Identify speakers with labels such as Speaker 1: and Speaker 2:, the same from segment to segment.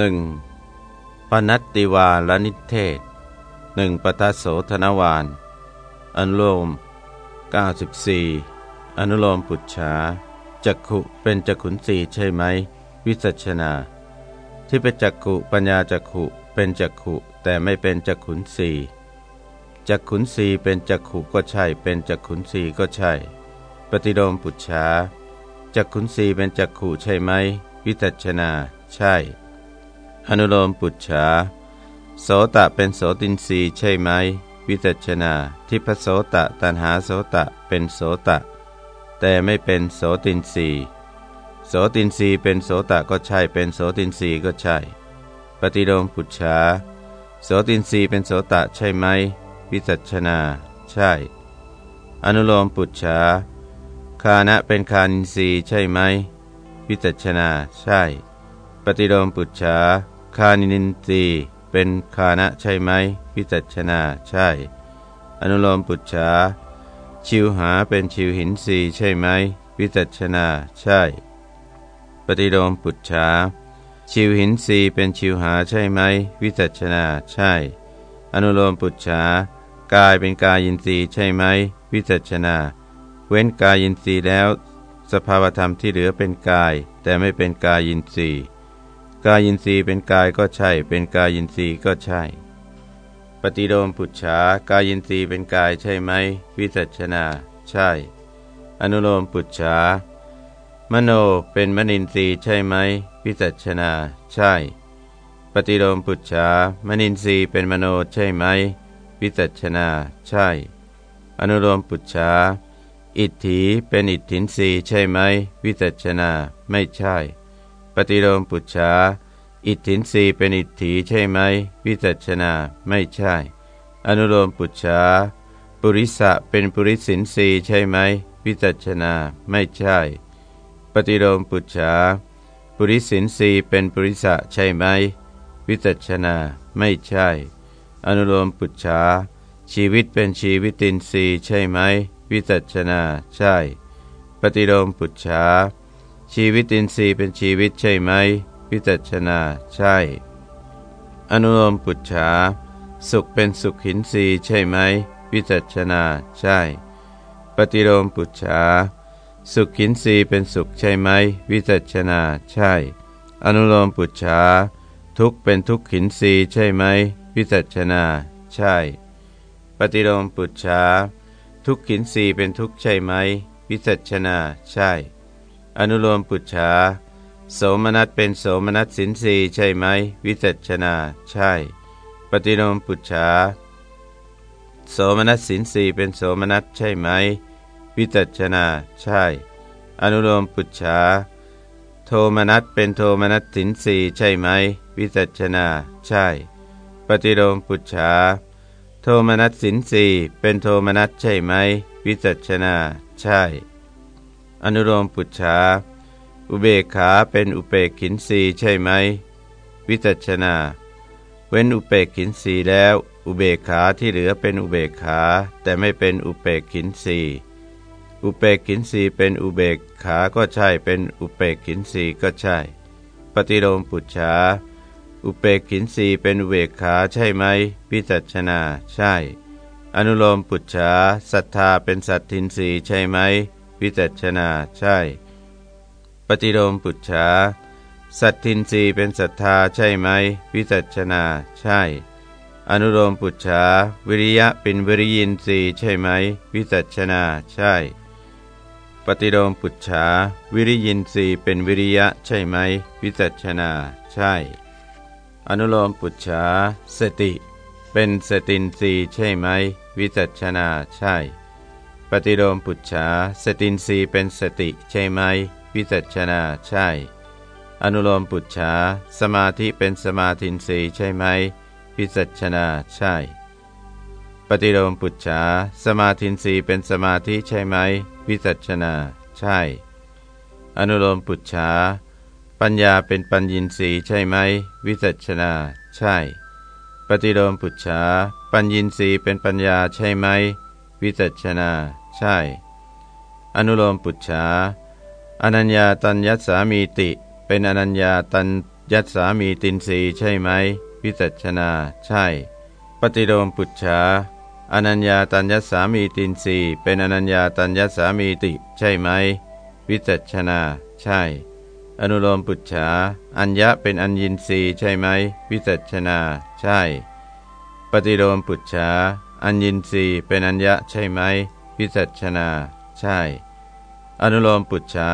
Speaker 1: หนึ่งปนัตติวาลนิเทศหนึ่งปทัสโสธนวานอนุโลม 94 อนุโลมปุจฉาจักขุเป็นจักขุนสีใช่ไหม วิสัชนา ที่เป็นจักขุปัญญาจักขุเป็นจักขุแต่ไม่เป็นจักขุนสีจักขุนสีเป็นจักขุก็ใช่ เป็นจักขุนสีก็ใช่ ปฏิโลมปุจฉาจักขุนสีเป็นจักขุใช่ไหม วิสัชนา ใช่ อนุโลมปุจฉาโสตะเป็นโสตินรีใช่ไหม วิจัชนา ทิพโสตะตันหาโสตะเป็นโสตะ แต่ไม่เป็นโสตินรีโสตินรีเป็นโสตะก็ใช่ เป็นโสตินรีก็ใช่ ปฏิโลมปุจฉาโสตินรีเป็นโสตะใช่ไหม วิจัชนา ใช่ อนุโลมปุจฉาคานะเป็นคานินรีใช่ไหม วิจัชนา ใช่ ปฏิโลมปุจฉา คานินทรีเป็นคานะใช่ไหมพิจัชนาใช่ อนุโลมปุจฉาชิวหาเป็นชิวหินสีใช่ไหมวิจัชนาใช่ ปฏิโลมปุจฉาชิวหินสีเป็นชิวหาใช่ไหมวิจัชนาใช่ อนุโลมปุจฉากายเป็นกายินทรีย์ใช่ไหมวิจัชนา เว้นกายินทรีย์แล้ว สภาวธรรมที่เหลือเป็นกาย แต่ไม่เป็นกายินทรีย์ กายินทรีย์เป็นกายก็ใช่ เป็นกายินทรีย์ก็ใช่ ปฏิโลมปุจฉากายินทรีย์เป็นกายใช่ไหม วิจัชนา ใช่ อนุโลมปุจฉามโนเป็นมนินทรีย์ใช่ไหมวิจัชนา ใช่ ปฏิโลมปุจฉามนินทรีย์เป็นมโนใช่ไหมวิจัชนา ใช่ อนุโลมปุจฉาอิทธิเป็นอิทธินทรีย์ใช่ไหม วิจัชนา ไม่ใช่ ฏิโลมปุจฉาอิทธินรีเป็นอิทธิใช่ไหม วิจัชนาไม่ใช่ อนุโลมปุจฉาปุริสะเป็นปุริสินรีใช่ไหม วิจัชนาไม่ใช่ ปฏิโลมปุจฉาปุริสินรีเป็นปุริสะใช่ไหม วิจัชนาไม่ใช่ อนุโลมปุจฉาชีวิตเป็นชีวิตินรีใช่ไหม วิจัชนาใช่ ปฏิโลมปุจฉา ชีวิตินทรีย์เป็นชีวิตใช่ไหมวิจัชนาใช่ อนุโลมปุจฉาสุขเป็นสุขหินทรีย์ใช่ไหมวิจัชนาใช่ ปฏิโลมปุจฉาสุขหินทรีย์เป็นสุขใช่ไหมวิจัชนาใช่ อนุโลมปุจฉาทุกเป็นทุกขินทรีย์ใช่ไหมวิจัชนาใช่ ปฏิโลมปุจฉาทุกขินทรีย์เป็นทุกใช่ไหมวิจัชนาใช่ อนุโลมปุจฉาโสมนัสเป็นโสมนัสสินสีใช่ไหม วิจัชนา ใช่ ปฏิโลมปุจฉาโสมนัสสินสีเป็นโสมนัสใช่ไหม วิจัชนา ใช่ อนุโลมปุจฉาโทมนัสเป็นโทมนัสสินสีใช่ไหม วิจัชนา ใช่ ปฏิโลมปุจฉาโทมนัสสินสีเป็นโทมนัสใช่ไหม วิจัชนา ใช่ อนุโลมปุจฉาอุเบกขาเป็นอุเปกขินสีใช่ไหม วิจัชนา เว้นอุเปกขินสีแล้ว อุเบกขาที่เหลือเป็นอุเบกขา แต่ไม่เป็นอุเปกขินสีอุเปกขินสีเป็นอุเบกขาก็ใช่ เป็นอุเปกขินสีก็ใช่ ปฏิโลมปุจฉาอุเปกขินสีเป็นอุเบกขาใช่ไหมวิจัชนา ใช่ อนุโลมปุจฉาศรัทธาเป็นสัตทินสีใช่ไหม วิจัชนาใช่ ปฏิโลมปุจฉาสัตทินรีเป็นศรัทธาใช่ไหม วิจัชนาใช่ อนุโลมปุจฉาวิริยะเป็นวิริยินทรีใช่ไหม วิจัชนาใช่ ปฏิโลมปุจฉาวิริยินทรีเป็นวิริยะใช่ไหม วิจัชนาใช่ อนุโลมปุจฉาสติ เป็นสตินทรีใช่ไหม วิจัชนาใช่ ปฏิโลมปุจฉาสตินรีเป็นสติใช่ไหม วิจัชนาใช่ อนุโลมปุจฉาสมาธิเป็นสมาธินรีใช่ไหม วิจัชนาใช่ ปฏิโลมปุจฉาสมาธินรีเป็นสมาธิใช่ไหม วิจัชนาใช่ อนุโลมปุจฉาปัญญาเป็นปัญญินรีใช่ไหม วิจัชนาใช่ ปฏิโลมปุจฉาปัญญินรีเป็นปัญญาใช่ไหม วิจัชนา ใช่ อนุโลมปุจฉาอนัญญาตัญญสามีติ เป็นอนัญญาตัญยัตสามีตินรีใช่ไหมวิจัชนา ใช่ ปฏิโลมปุจฉาอนัญญาตัญญสามีตินรีเป็นอนัญญาตัญญสามีติ ใช่ไหมวิจัชนา ใช่ อนุโลมปุจฉาอัญญะเป็นอัญญินรีใช่ไหมวิจัชนา ใช่ ปฏิโลมปุจฉาอัญญินรีเป็นอัญญะใช่ไหม วิจัชนา ใช่ อนุโลมปุจฉา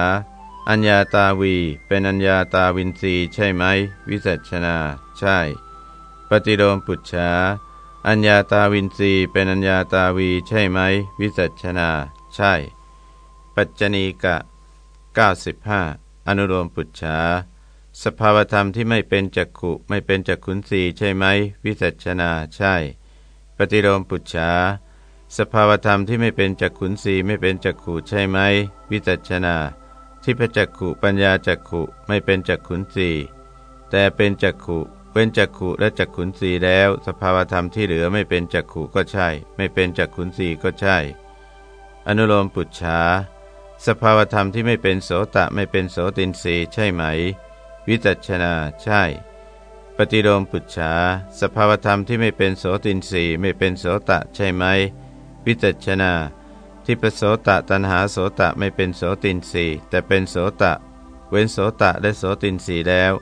Speaker 1: อัญญาตาวี เป็นอัญญาตาวินรีใช่ไหม วิจัชนา ใช่ ปฏิโลมปุจฉาอัญญาตาวินรีเป็นอัญญาตาวีใช่ไหม วิจัชนา ใช่ ปัจจณีกะ 95 อนุโลมปุจฉาสภาวธรรมที่ไม่เป็นจักขุไม่เป็นจักขุนสีใช่ไหม วิจัชนา ใช่ ปฏิโลมปุจฉา สภาวธรรมที่ไม่เป็นจักขุนสีไม่เป็นจักขุใช่ไหมวิจัชนาทิพจักขุปัญญาจักขุไม่เป็นจักขุนสีแต่เป็นจักขุเว้นจักขุและจักขุนสีแล้ว สภาวธรรมที่เหลือไม่เป็นจักขุก็ใช่ ไม่เป็นจักขุนสีก็ใช่ อนุโลมปุจฉาสภาวธรรมที่ไม่เป็นโสตะไม่เป็นโสตินสีใช่ไหม วิจัชนาใช่ ปฏิโลมปุจฉาสภาวธรรมที่ไม่เป็นโสตินสีไม่เป็นโสตะใช่ไหม วิจัชนาทิปโสตะตันหาโสตะไม่เป็นโสตินสีแต่เป็นโสตะ เว้นโสตะและโสตินสีแล้ว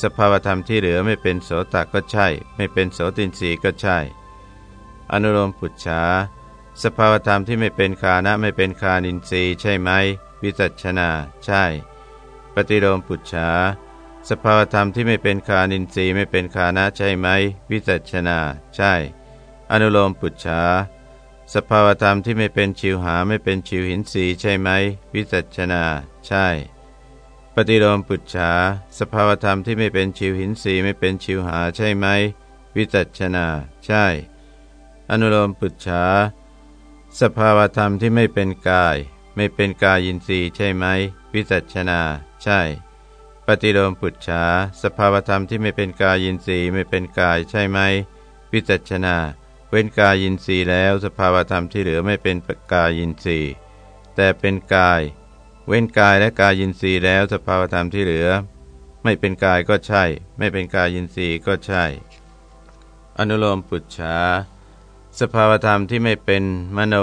Speaker 1: สภาวธรรมที่เหลือไม่เป็นโสตะก็ใช่ ไม่เป็นโสตินสีก็ใช่ อนุโลมปุจฉาสภาวธรรมที่ไม่เป็นคานะไม่เป็นคานินทรีย์ใช่ไหม วิจัชนา ใช่ ปฏิโลมปุจฉาสภาวธรรมที่ไม่เป็นคานินทรีย์ไม่เป็นคานะใช่ไหม วิจัชนา ใช่ อนุโลมปุจฉา สภาวธรรมที่ไม่เป็นชิวหาไม่เป็นชิวหินสีใช่ไหม วิจัชนา ใช่ ปฏิโลมปุจฉาสภาวธรรมที่ไม่เป็นชิวหินสีไม่เป็นชิวหาใช่ไหม วิจัชนา ใช่ อนุโลมปุจฉาสภาวธรรมที่ไม่เป็นกาย ไม่เป็นกายยินทรีย์ใช่ไหม วิจัชนา ใช่ ปฏิโลมปุจฉาสภาวธรรมที่ไม่เป็นกายยินทรีย์ไม่เป็นกายใช่ไหม วิจัชนา เว้นกายินทรีย์แล้วสภาวธรรมที่เหลือไม่เป็นกายินทรีย์แต่เป็นกาย เว้นกายและกายินทรีย์แล้วสภาวธรรมที่เหลือ ไม่เป็นกายก็ใช่ ไม่เป็นกายินทรีย์ก็ใช่ อนุโลมปุจฉาสภาวธรรมที่ไม่เป็นมโน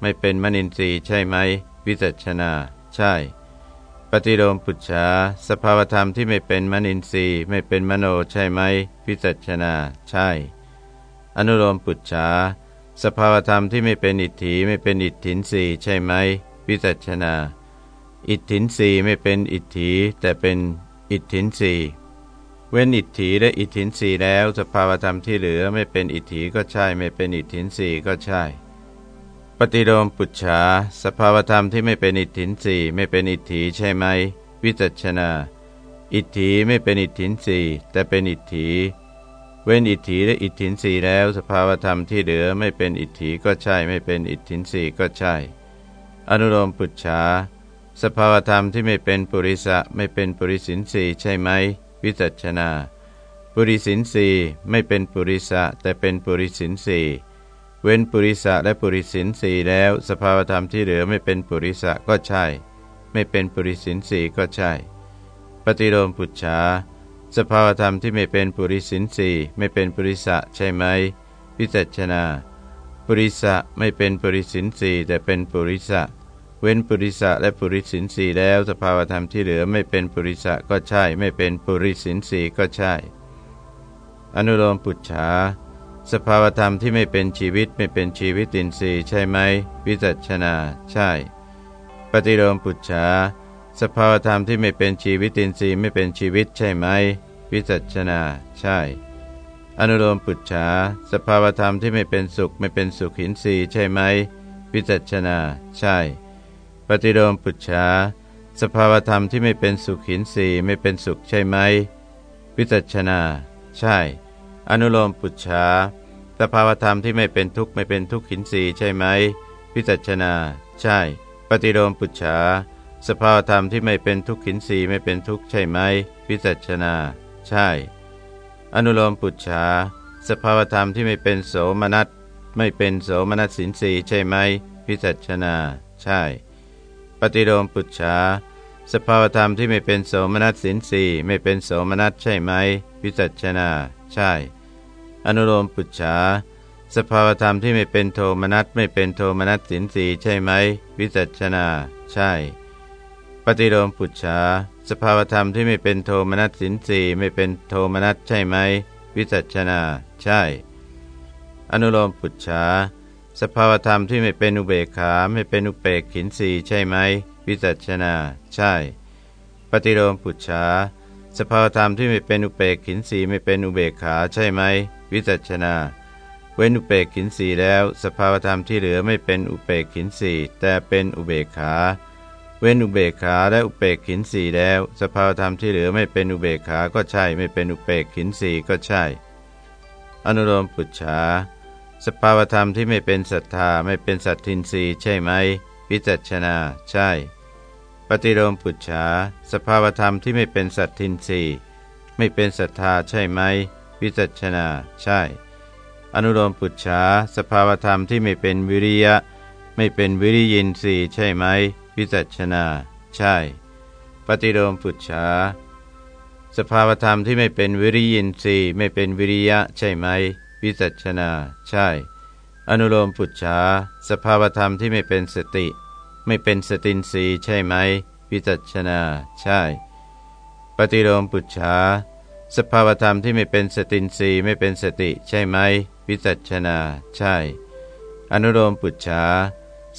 Speaker 1: ไม่เป็นมนินทรีย์ใช่ไหม วิจัชนา ใช่ ปฏิโลมปุจฉาสภาวธรรมที่ไม่เป็นมนินทรีย์ไม่เป็นมโนใช่ไหม วิจัชนา ใช่ อนุโลมปุจฉาสภาวธรรมที่ไม่เป็นอิทธิไม่เป็นอิทธินสีใช่ไหมวิจัชนา อิทธินสีไม่เป็นอิทธิแต่เป็นอิทธินสีเว้นอิทธิและอิทธินสีแล้ว สภาวธรรมที่เหลือไม่เป็นอิทธิก็ใช่ ไม่เป็นอิทธินสีก็ใช่ ปฏิโลมปุจฉาสภาวธรรมที่ไม่เป็นอิทธินสีไม่เป็นอิทธิใช่ไหมวิจัชนา อิทธิไม่เป็นอิทธินสีแต่เป็นอิทธิ เว้นอิทธิและอิทธินสีแล้ว สภาวธรรมที่เหลือไม่เป็นอิทธิก็ใช่ ไม่เป็นอิทธินสีก็ใช่ อนุโลมปุจฉาสภาวธรรมที่ไม่เป็นปุริสะไม่เป็นปุริสินสีใช่ไหมวิจัชนา ปุริสินสีไม่เป็นปุริสะแต่เป็นปุริสินสีเว้นปุริสะและปุริสินสีแล้ว สภาวธรรมที่เหลือไม่เป็นปุริสะก็ใช่ ไม่เป็นปุริสินสีก็ใช่ ปฏิโลมปุจฉา สภาวธรรมที่ไม่เป็นปุริสินสีไม่เป็นปุริสะใช่ไหมพิจัชนา ปุริสะไม่เป็นปุริสินสีแต่เป็นปุริสะเว้นปุริสะและปุริสินสีแล้วสภาวธรรมที่เหลือไม่เป็นปุริสะก็ใช่ ไม่เป็นปุริสินสีก็ใช่ อนุโลมปุจฉาสภาวธรรมที่ไม่เป็นชีวิตไม่เป็นชีวิตินทรีย์ใช่ไหมวิจัชนา ใช่ ปฏิโลมปุจฉา สภาวธรรมที่ไม่เป็นชีวิตินทรีย์ไม่เป็นชีวิตใช่ไหม วิจัชนา ใช่ อนุโลมปุจฉาสภาวธรรมที่ไม่เป็นสุขไม่เป็นสุขหินทรีย์ใช่ไหม วิจัชนา ใช่ ปฏิโลมปุจฉาสภาวธรรมที่ไม่เป็นสุขหินทรีย์ไม่เป็นสุขใช่ไหม วิจัชนา ใช่ อนุโลมปุจฉาสภาวธรรมที่ไม่เป็นทุกข์ไม่เป็นทุกข์หินทรีย์ใช่ไหม วิจัชนา ใช่ ปฏิโลมปุจฉา สภาวธรรมที่ไม่เป็นทุกขินสีไม่เป็นทุกข์ใช่ไหมวิจัชนา ใช่ อนุโลมปุจฉาสภาวธรรมที่ไม่เป็นโสมนัสไม่เป็นโสมนัสสินสีใช่ไหมวิจัชนา ใช่ ปฏิโลมปุจฉาสภาวธรรมที่ไม่เป็นโสมนัสสินสีไม่เป็นโสมนัสใช่ไหมวิจัชนา ใช่ อนุโลมปุจฉาสภาวธรรมที่ไม่เป็นโทมนัสไม่เป็นโทมนัสสินสีใช่ไหมวิจัชนา ใช่ ฏิโลมปุจฉาสภาวธรรมที่ไม่เป็นโทมนัสสินสีไม่เป็นโทมนัสใช่ไหม วิจัชนา ใช่ อนุโลมปุจฉาสภาวธรรมที่ไม่เป็นอุเบกขาไม่เป็นอุเปกขินสีใช่ไหม วิจัชนา ใช่ ปฏิโลมปุจฉาสภาวธรรมที่ไม่เป็นอุเปกขินสีไม่เป็นอุเบกขาใช่ไหม วิจัชนาเว้นอุเปกขินสีแล้ว สภาวธรรมที่เหลือไม่เป็นอุเปกขินสีแต่เป็นอุเบกขา เว้นอุเบกขาและอุเปกขินสีแล้ว สภาวธรรมที่เหลือไม่เป็นอุเบกขาก็ใช่ ไม่เป็นอุเปกขินสีก็ใช่ อนุโลมปุจฉาสภาวธรรมที่ไม่เป็นศรัทธาไม่เป็นสัตทินรีใช่ไหมวิจัชนาใช่ ปฏิโลมปุจฉาสภาวธรรมที่ไม่เป็นสัตทินรีไม่เป็นศรัทธาใช่ไหมวิจัชนาใช่ อนุโลมปุจฉาสภาวธรรมที่ไม่เป็นวิริยะ ไม่เป็นวิริยินทรีย์ใช่ไหม วิจัชนา ใช่ ปฏิโลมปุจฉาสภาวธรรมที่ไม่เป็นวิริยินทรีย์ไม่เป็นวิริยะใช่ไหม วิจัชนา ใช่ อนุโลมปุจฉาสภาวธรรมที่ไม่เป็นสติ ไม่เป็นสตินสีใช่ไหม วิจัชนา ใช่ ปฏิโลมปุจฉาสภาวธรรมที่ไม่เป็นสตินสีไม่เป็นสติ ใช่ไหม วิจัชนา ใช่ อนุโลมปุจฉา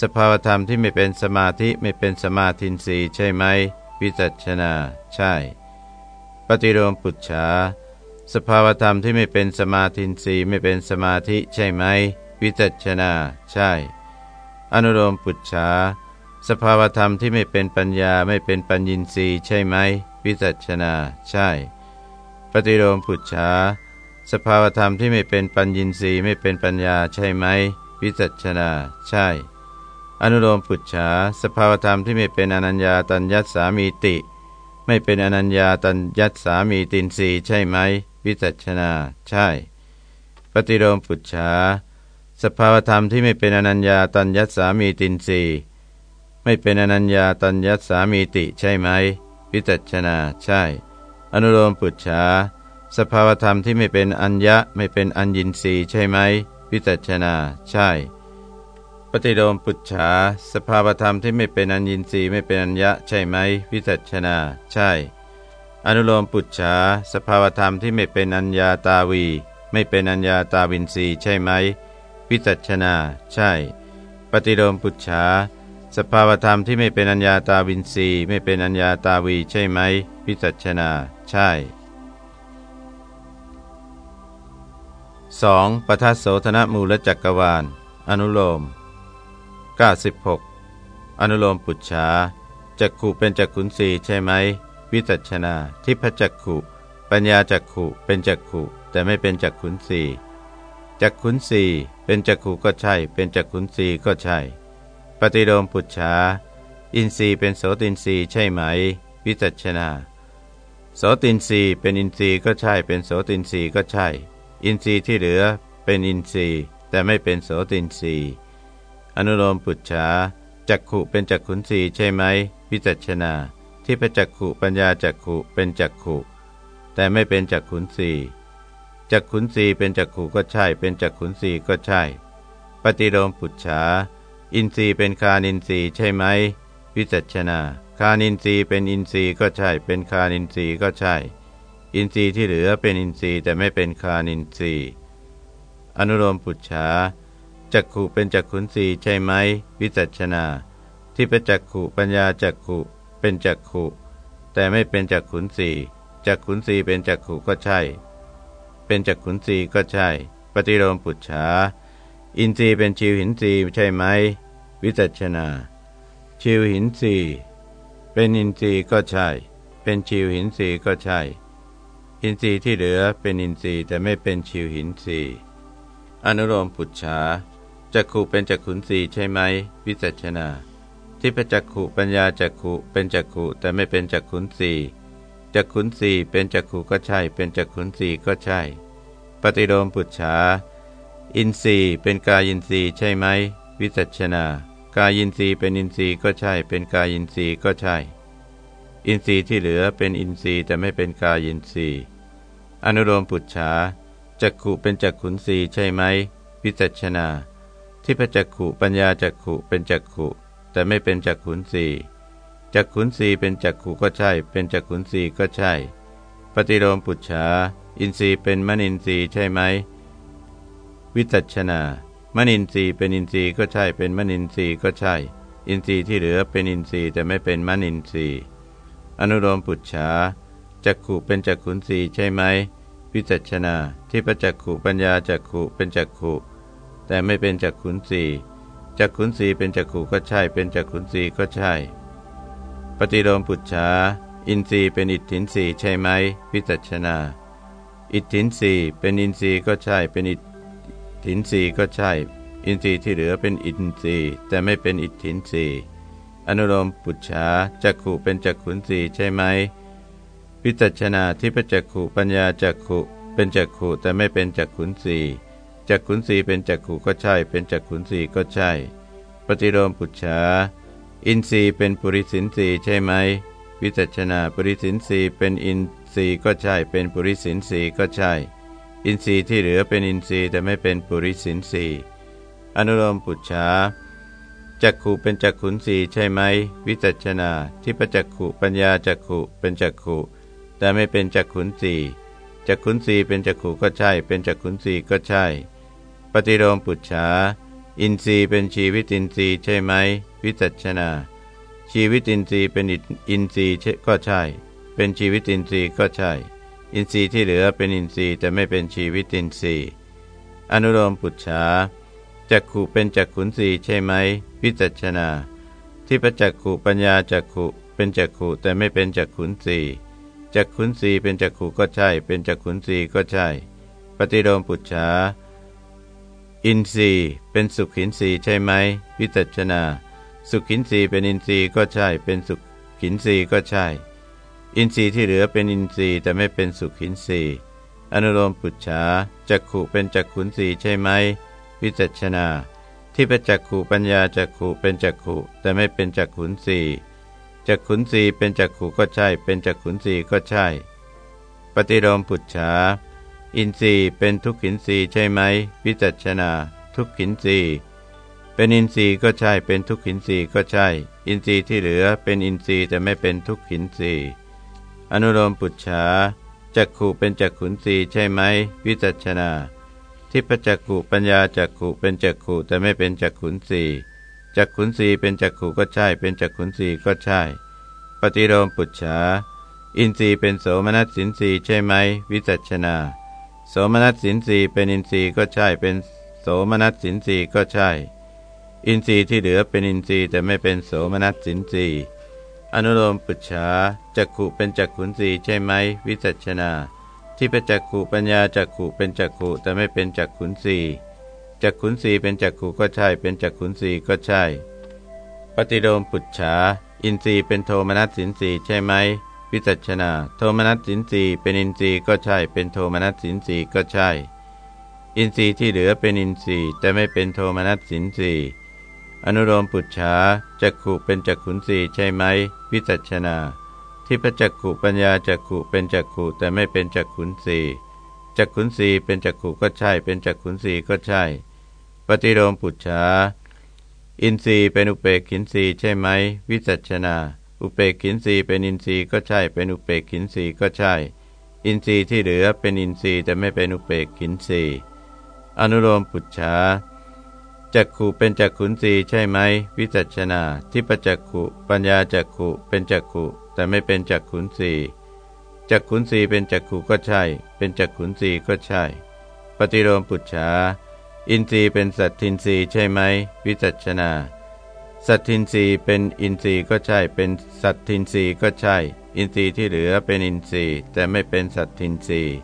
Speaker 1: สภาวธรรมที่ไม่เป็นสมาธิไม่เป็นสมาธินสีใช่ไหมวิจัชนา ใช่ ปฏิโลมปุจฉาสภาวธรรมที่ไม่เป็นสมาธินีไม่เป็นสมาธิใช่ไหมวิจัชนา ใช่ อนุโลมปุจฉาสภาวธรรมที่ไม่เป็นปัญญาไม่เป็นปัญญินรีใช่ไหมวิจัชนา ใช่ ปฏิโลมปุจฉาสภาวธรรมที่ไม่เป็นปัญญินรีไม่เป็นปัญญาใช่ไหมวิจัชนา ใช่ อนุโลมปุจฉาสภาวธรรมที่ไม่เป็นอนัญญาตัญญัตสามีติ ไม่เป็นอนัญญาตัญญัตสามีตินทรีใช่ไหมวิจัชนา ใช่ ปฏิโลมปุจฉาสภาวธรรมที่ไม่เป็นอนัญญาตัญญัตสามีตินรีไม่เป็นอนัญญาตัญญัตสามีติใช่ไหมวิจัชนาใช่ อนุโลมปุจฉาสภาวธรรมที่ไม่เป็นอัญญะไม่เป็นอัญญินรีใช่ไหมวิจัชนา ใช่ ปฏิโลมปุจฉาสภาวธรรมที่ไม่เป็นอัญญินรีไม่เป็นอัญญะใช่ไหมวิจัชนาใช่ อนุโลมปุจฉาสภาวธรรมที่ไม่เป็นอัญญาตาวี ไม่เป็นอัญญาตาวินสีใช่ไหมวิจัชนาใช่ ปฏิโลมปุจฉาสภาวธรรมที่ไม่เป็นอัญญาตาวินสีไม่เป็นอัญญาตาวีใช่ไหมวิจัชนาใช่ 2. ปทัสโสธนมูลจักรวาล อนุโลม 96 อนุโลมปุจฉาจักขุเป็นจักขุนสีใช่ไหม วิจัชนาทิพจักขุ ปัญญาจักขุเป็นจักขุ แต่ไม่เป็นจักขุนสีจักขุนสีเป็นจักขุก็ใช่ เป็นจักขุนสีก็ใช่ ปฏิโลมปุจฉาอินทรีย์เป็นโสตินทรีย์ใช่ไหม วิจัชนาโสตินทรีย์เป็นอินทรีย์ก็ใช่ เป็นโสตินทรีย์ก็ใช่ อินทรีย์ที่เหลือเป็นอินทรีย์ แต่ไม่เป็นโสตินทรีย์ อนุโลมปุจฉาจักขุเป็นจักขุนสีใช่ไหมวิจัชนา ที่ป็นจักขุปัญญาจักขุเป็นจักขุแต่ไม่เป็นจักขุนสีจักขุนสีเป็นจักขุก็ใช่ เป็นจักขุนสีก็ใช่ ปฏิโลมปุจฉาอินทรีย์เป็นคานินทรีย์ใช่ไหมวิจัชนา คานินทรีย์เป็นอินทรีย์ก็ใช่ เป็นคานินทรีย์ก็ใช่ อินทรีย์ที่เหลือเป็นอินทรีย์แต่ไม่เป็นคานินทรีย์อนุโลมปุจฉา จักขุเป็นจักขุนสีใช่ไหมวิจัชนา ที่ป็นจักขุปัญญาจักขุเป็นจักขุแต่ไม่เป็นจักขุนสีจักขุนสีเป็นจักขุก็ใช่ เป็นจักขุนสีก็ใช่ ปฏิโลมปุจฉาอินทรีย์เป็นชิวหินทรีย์ใช่ไหมวิจัชนา ชิวหินทรีย์เป็นอินทรีย์ก็ใช่ เป็นชิวหินทรีย์ก็ใช่ อินทรีย์ที่เหลือเป็นอินทรีย์แต่ไม่เป็นชิวหินทรีย์อนุโลมปุจฉา จักขุเป็นจักขุนสีใช่ไหม วิจัชนาที่ป็นจักขุปัญญาจักขุเป็นจักขุแต่ไม่เป็นจักขุนสีจักขุนสีเป็นจักขุก็ใช่ เป็นจักขุนสีก็ใช่ ปฏิโลมปุจฉาอินทรีย์เป็นกายินทรีย์ใช่ไหม วิจัชนา กายินทรีย์เป็นอินทรีย์ก็ใช่ เป็นกายินทรีย์ก็ใช่ อินทรีย์ที่เหลือเป็นอินทรีย์แต่ไม่เป็นกายินทรีย์อนุโลมปุจฉาจักขุเป็นจักขุนสีใช่ไหม วิจัชนา ที่พระจักขุปัญญาจักขุเป็นจักขุแต่ไม่เป็นจักขุนสีจักขุนสีเป็นจักขุก็ใช่ เป็นจักขุนสีก็ใช่ ปฏิโลมปุจฉาอินทรีย์เป็นมนินทรีย์ใช่ไหม วิจัชนามนินทรีย์เป็นอินทรีย์ก็ใช่ เป็นมนินทรีย์ก็ใช่ อินทรีย์ที่เหลือเป็นอินทรีย์แต่ไม่เป็นมนินทรีย์ อนุโลมปุจฉาจักขุเป็นจักขุนสีใช่ไหม วิจัชนาที่ประจักขุปัญญาจักขุเป็นจักขุ แต่ไม่เป็นจักขุนสีจักขุนสีเป็นจักขุก็ใช่ เป็นจักขุนสีก็ใช่ ปฏิโลมปุจฉาอินทรีย์เป็นอิทธินสีใช่ไหมวิจัชนา อิทธินสีเป็นอินทรีย์ก็ใช่ เป็นอิทธินสีก็ใช่ อินทรีย์ที่เหลือเป็นอินทรีย์แต่ไม่เป็นอิทธินสีอนุโลมปุจฉาจักขุเป็นจักขุนสีใช่ไหมวิจัชนาที่ปจักขุปัญญาจักขุเป็นจักขุแต่ไม่เป็นจักขุนสี จักขุนสีเป็นจักขุก็ใช่ เป็นจักขุนสีก็ใช่ ปฏิโลมปุจฉาอินทรีย์เป็นปุริสินสีใช่ไหม วิจัชนาปุริสินสีเป็นอินทรีย์ก็ใช่ เป็นปุริสินสีก็ใช่ อินทรีย์ที่เหลือเป็นอินทรีย์แต่ไม่เป็นปุริสินสีอนุโลมปุจฉาจักขุเป็นจักขุนสีใช่ไหม วิจัชนาที่ประจักขุปัญญาจักขุเป็นจักขุแต่ไม่เป็นจักขุนสีจักขุนสีเป็นจักขุก็ใช่ เป็นจักขุนสีก็ใช่ ปฏิโลมปุจฉาอินทรีย์เป็นชีวิตินทรีย์ใช่ไหม วิจัชนา ชีวิตินทรีย์เป็นอินทรีย์ก็ใช่ เป็นชีวิตินทรีย์ก็ใช่ อินทรีย์ที่เหลือเป็นอินทรีย์แต่ไม่เป็นชีวิตินทรีย์ อนุโลมปุจฉาจักขุเป็นจักขุนสีใช่ไหม วิจัชนา ที่ประจักขุปัญญาจักขุเป็นจักขุแต่ไม่เป็นจักขุนสีจักขุนสีเป็นจักขุก็ใช่ เป็นจักขุนสีก็ใช่ ปฏิโลมปุจฉา อินทรีย์เป็นสุขินทรีย์ใช่ไหมวิจัชนา สุขินทรีย์เป็นอินทรีย์ก็ใช่ เป็นสุขินทรีย์ก็ใช่ อินทรีย์ที่เหลือเป็นอินทรีย์แต่ไม่เป็นสุขินทรีย์อนุโลมปุจฉาจักขุเป็นจักขุนสีใช่ไหมวิจัชนาที่เป็นจักขุปัญญาจักขุเป็นจักขุแต่ไม่เป็นจักขุนสีจักขุนสีเป็นจักขุก็ใช่ เป็นจักขุนสีก็ใช่ ปฏิโลมปุจฉา อินทรีย์เป็นทุกขินทรีย์ใช่ไหมวิจัชนา ทุกขินทรีย์เป็นอินทรีย์ก็ใช่เป็นทุกขินทรีย์ก็ใช่ อินทรีย์ที่เหลือเป็นอินทรีย์แต่ไม่เป็นทุกขินทรีย์อนุโลมปุจฉาจักขุเป็นจักขุนทรีย์ใช่ไหมวิจัชนาที่พจักขุปัญญาจักขุเป็นจักขุแต่ไม่เป็นจักขุนทรีย์จักขุนสีเป็นจักขุก็ใช่ เป็นจักขุนสีก็ใช่ ปฏิโลมปุจฉาอินทรีย์เป็นโสมนัสสินทรีย์ใช่ไหมวิจัชนา โสมนัสสินทรีเป็นอินทรีย์ก็ใช่ เป็นโสมนัสสินทรีก็ใช่ อินทรีย์ที่เหลือเป็นอินทรีย์แต่ไม่เป็นโสมนัสสินทรีอนุโลมปุจฉาจักขุเป็นจักขุนสีใช่ไหมวิจัชนา ที่เป็นจักขุปัญญาจักขุเป็นจักขุแต่ไม่เป็นจักขุนสีจักขุนสีเป็นจักขุก็ใช่ เป็นจักขุนสีก็ใช่ ปฏิโลมปุจฉาอินทรีย์เป็นโทมนัสสินสีใช่ไหม วิจัชนาโทมนัสสินสีเป็นอินทรีย์ก็ใช่ เป็นโทมนัสสินสีก็ใช่ อินทรีย์ที่เหลือเป็นอินทรีย์แต่ไม่เป็นโทมนัสสินสีอนุโลมปุจฉาจักขุเป็นจักขุนสีใช่ไหมวิจัชนาที่พระจักขุปัญญาจักขุเป็นจักขุแต่ไม่เป็นจักขุนสีจักขุนสีเป็นจักขุก็ใช่ เป็นจักขุนสีก็ใช่ ปฏิโลมปุจฉาอินทรีย์เป็นอุเปกขินทรีย์ใช่ไหม วิจัชนา อุเปกขินรีเป็นอินทรีย์ก็ใช่ เป็นอุเปกขินรีก็ใช่ อินทรีย์ที่เหลือเป็นอินทรีย์แต่ไม่เป็นอุเปกขินรีอนุโลมปุจฉาจักขุเป็นจักขุนสีใช่ไหมวิจัชนาที่ประจักขุปัญญาจักขุเป็นจักขุแต่ไม่เป็นจักขุนสีจักขุนสีเป็นจักขุก็ใช่ เป็นจักขุนสีก็ใช่ ปฏิโลมปุจฉาอินทรีย์เป็นสัตทินรีใช่ไหมวิจัชนา สัตทินรีย์เป็นอินทรีย์ก็ใช่ เป็นสัตทินรีย์ก็ใช่ อินทรีย์ที่เหลือเป็นอินทรีย์ แต่ไม่เป็นสัตทินรีย์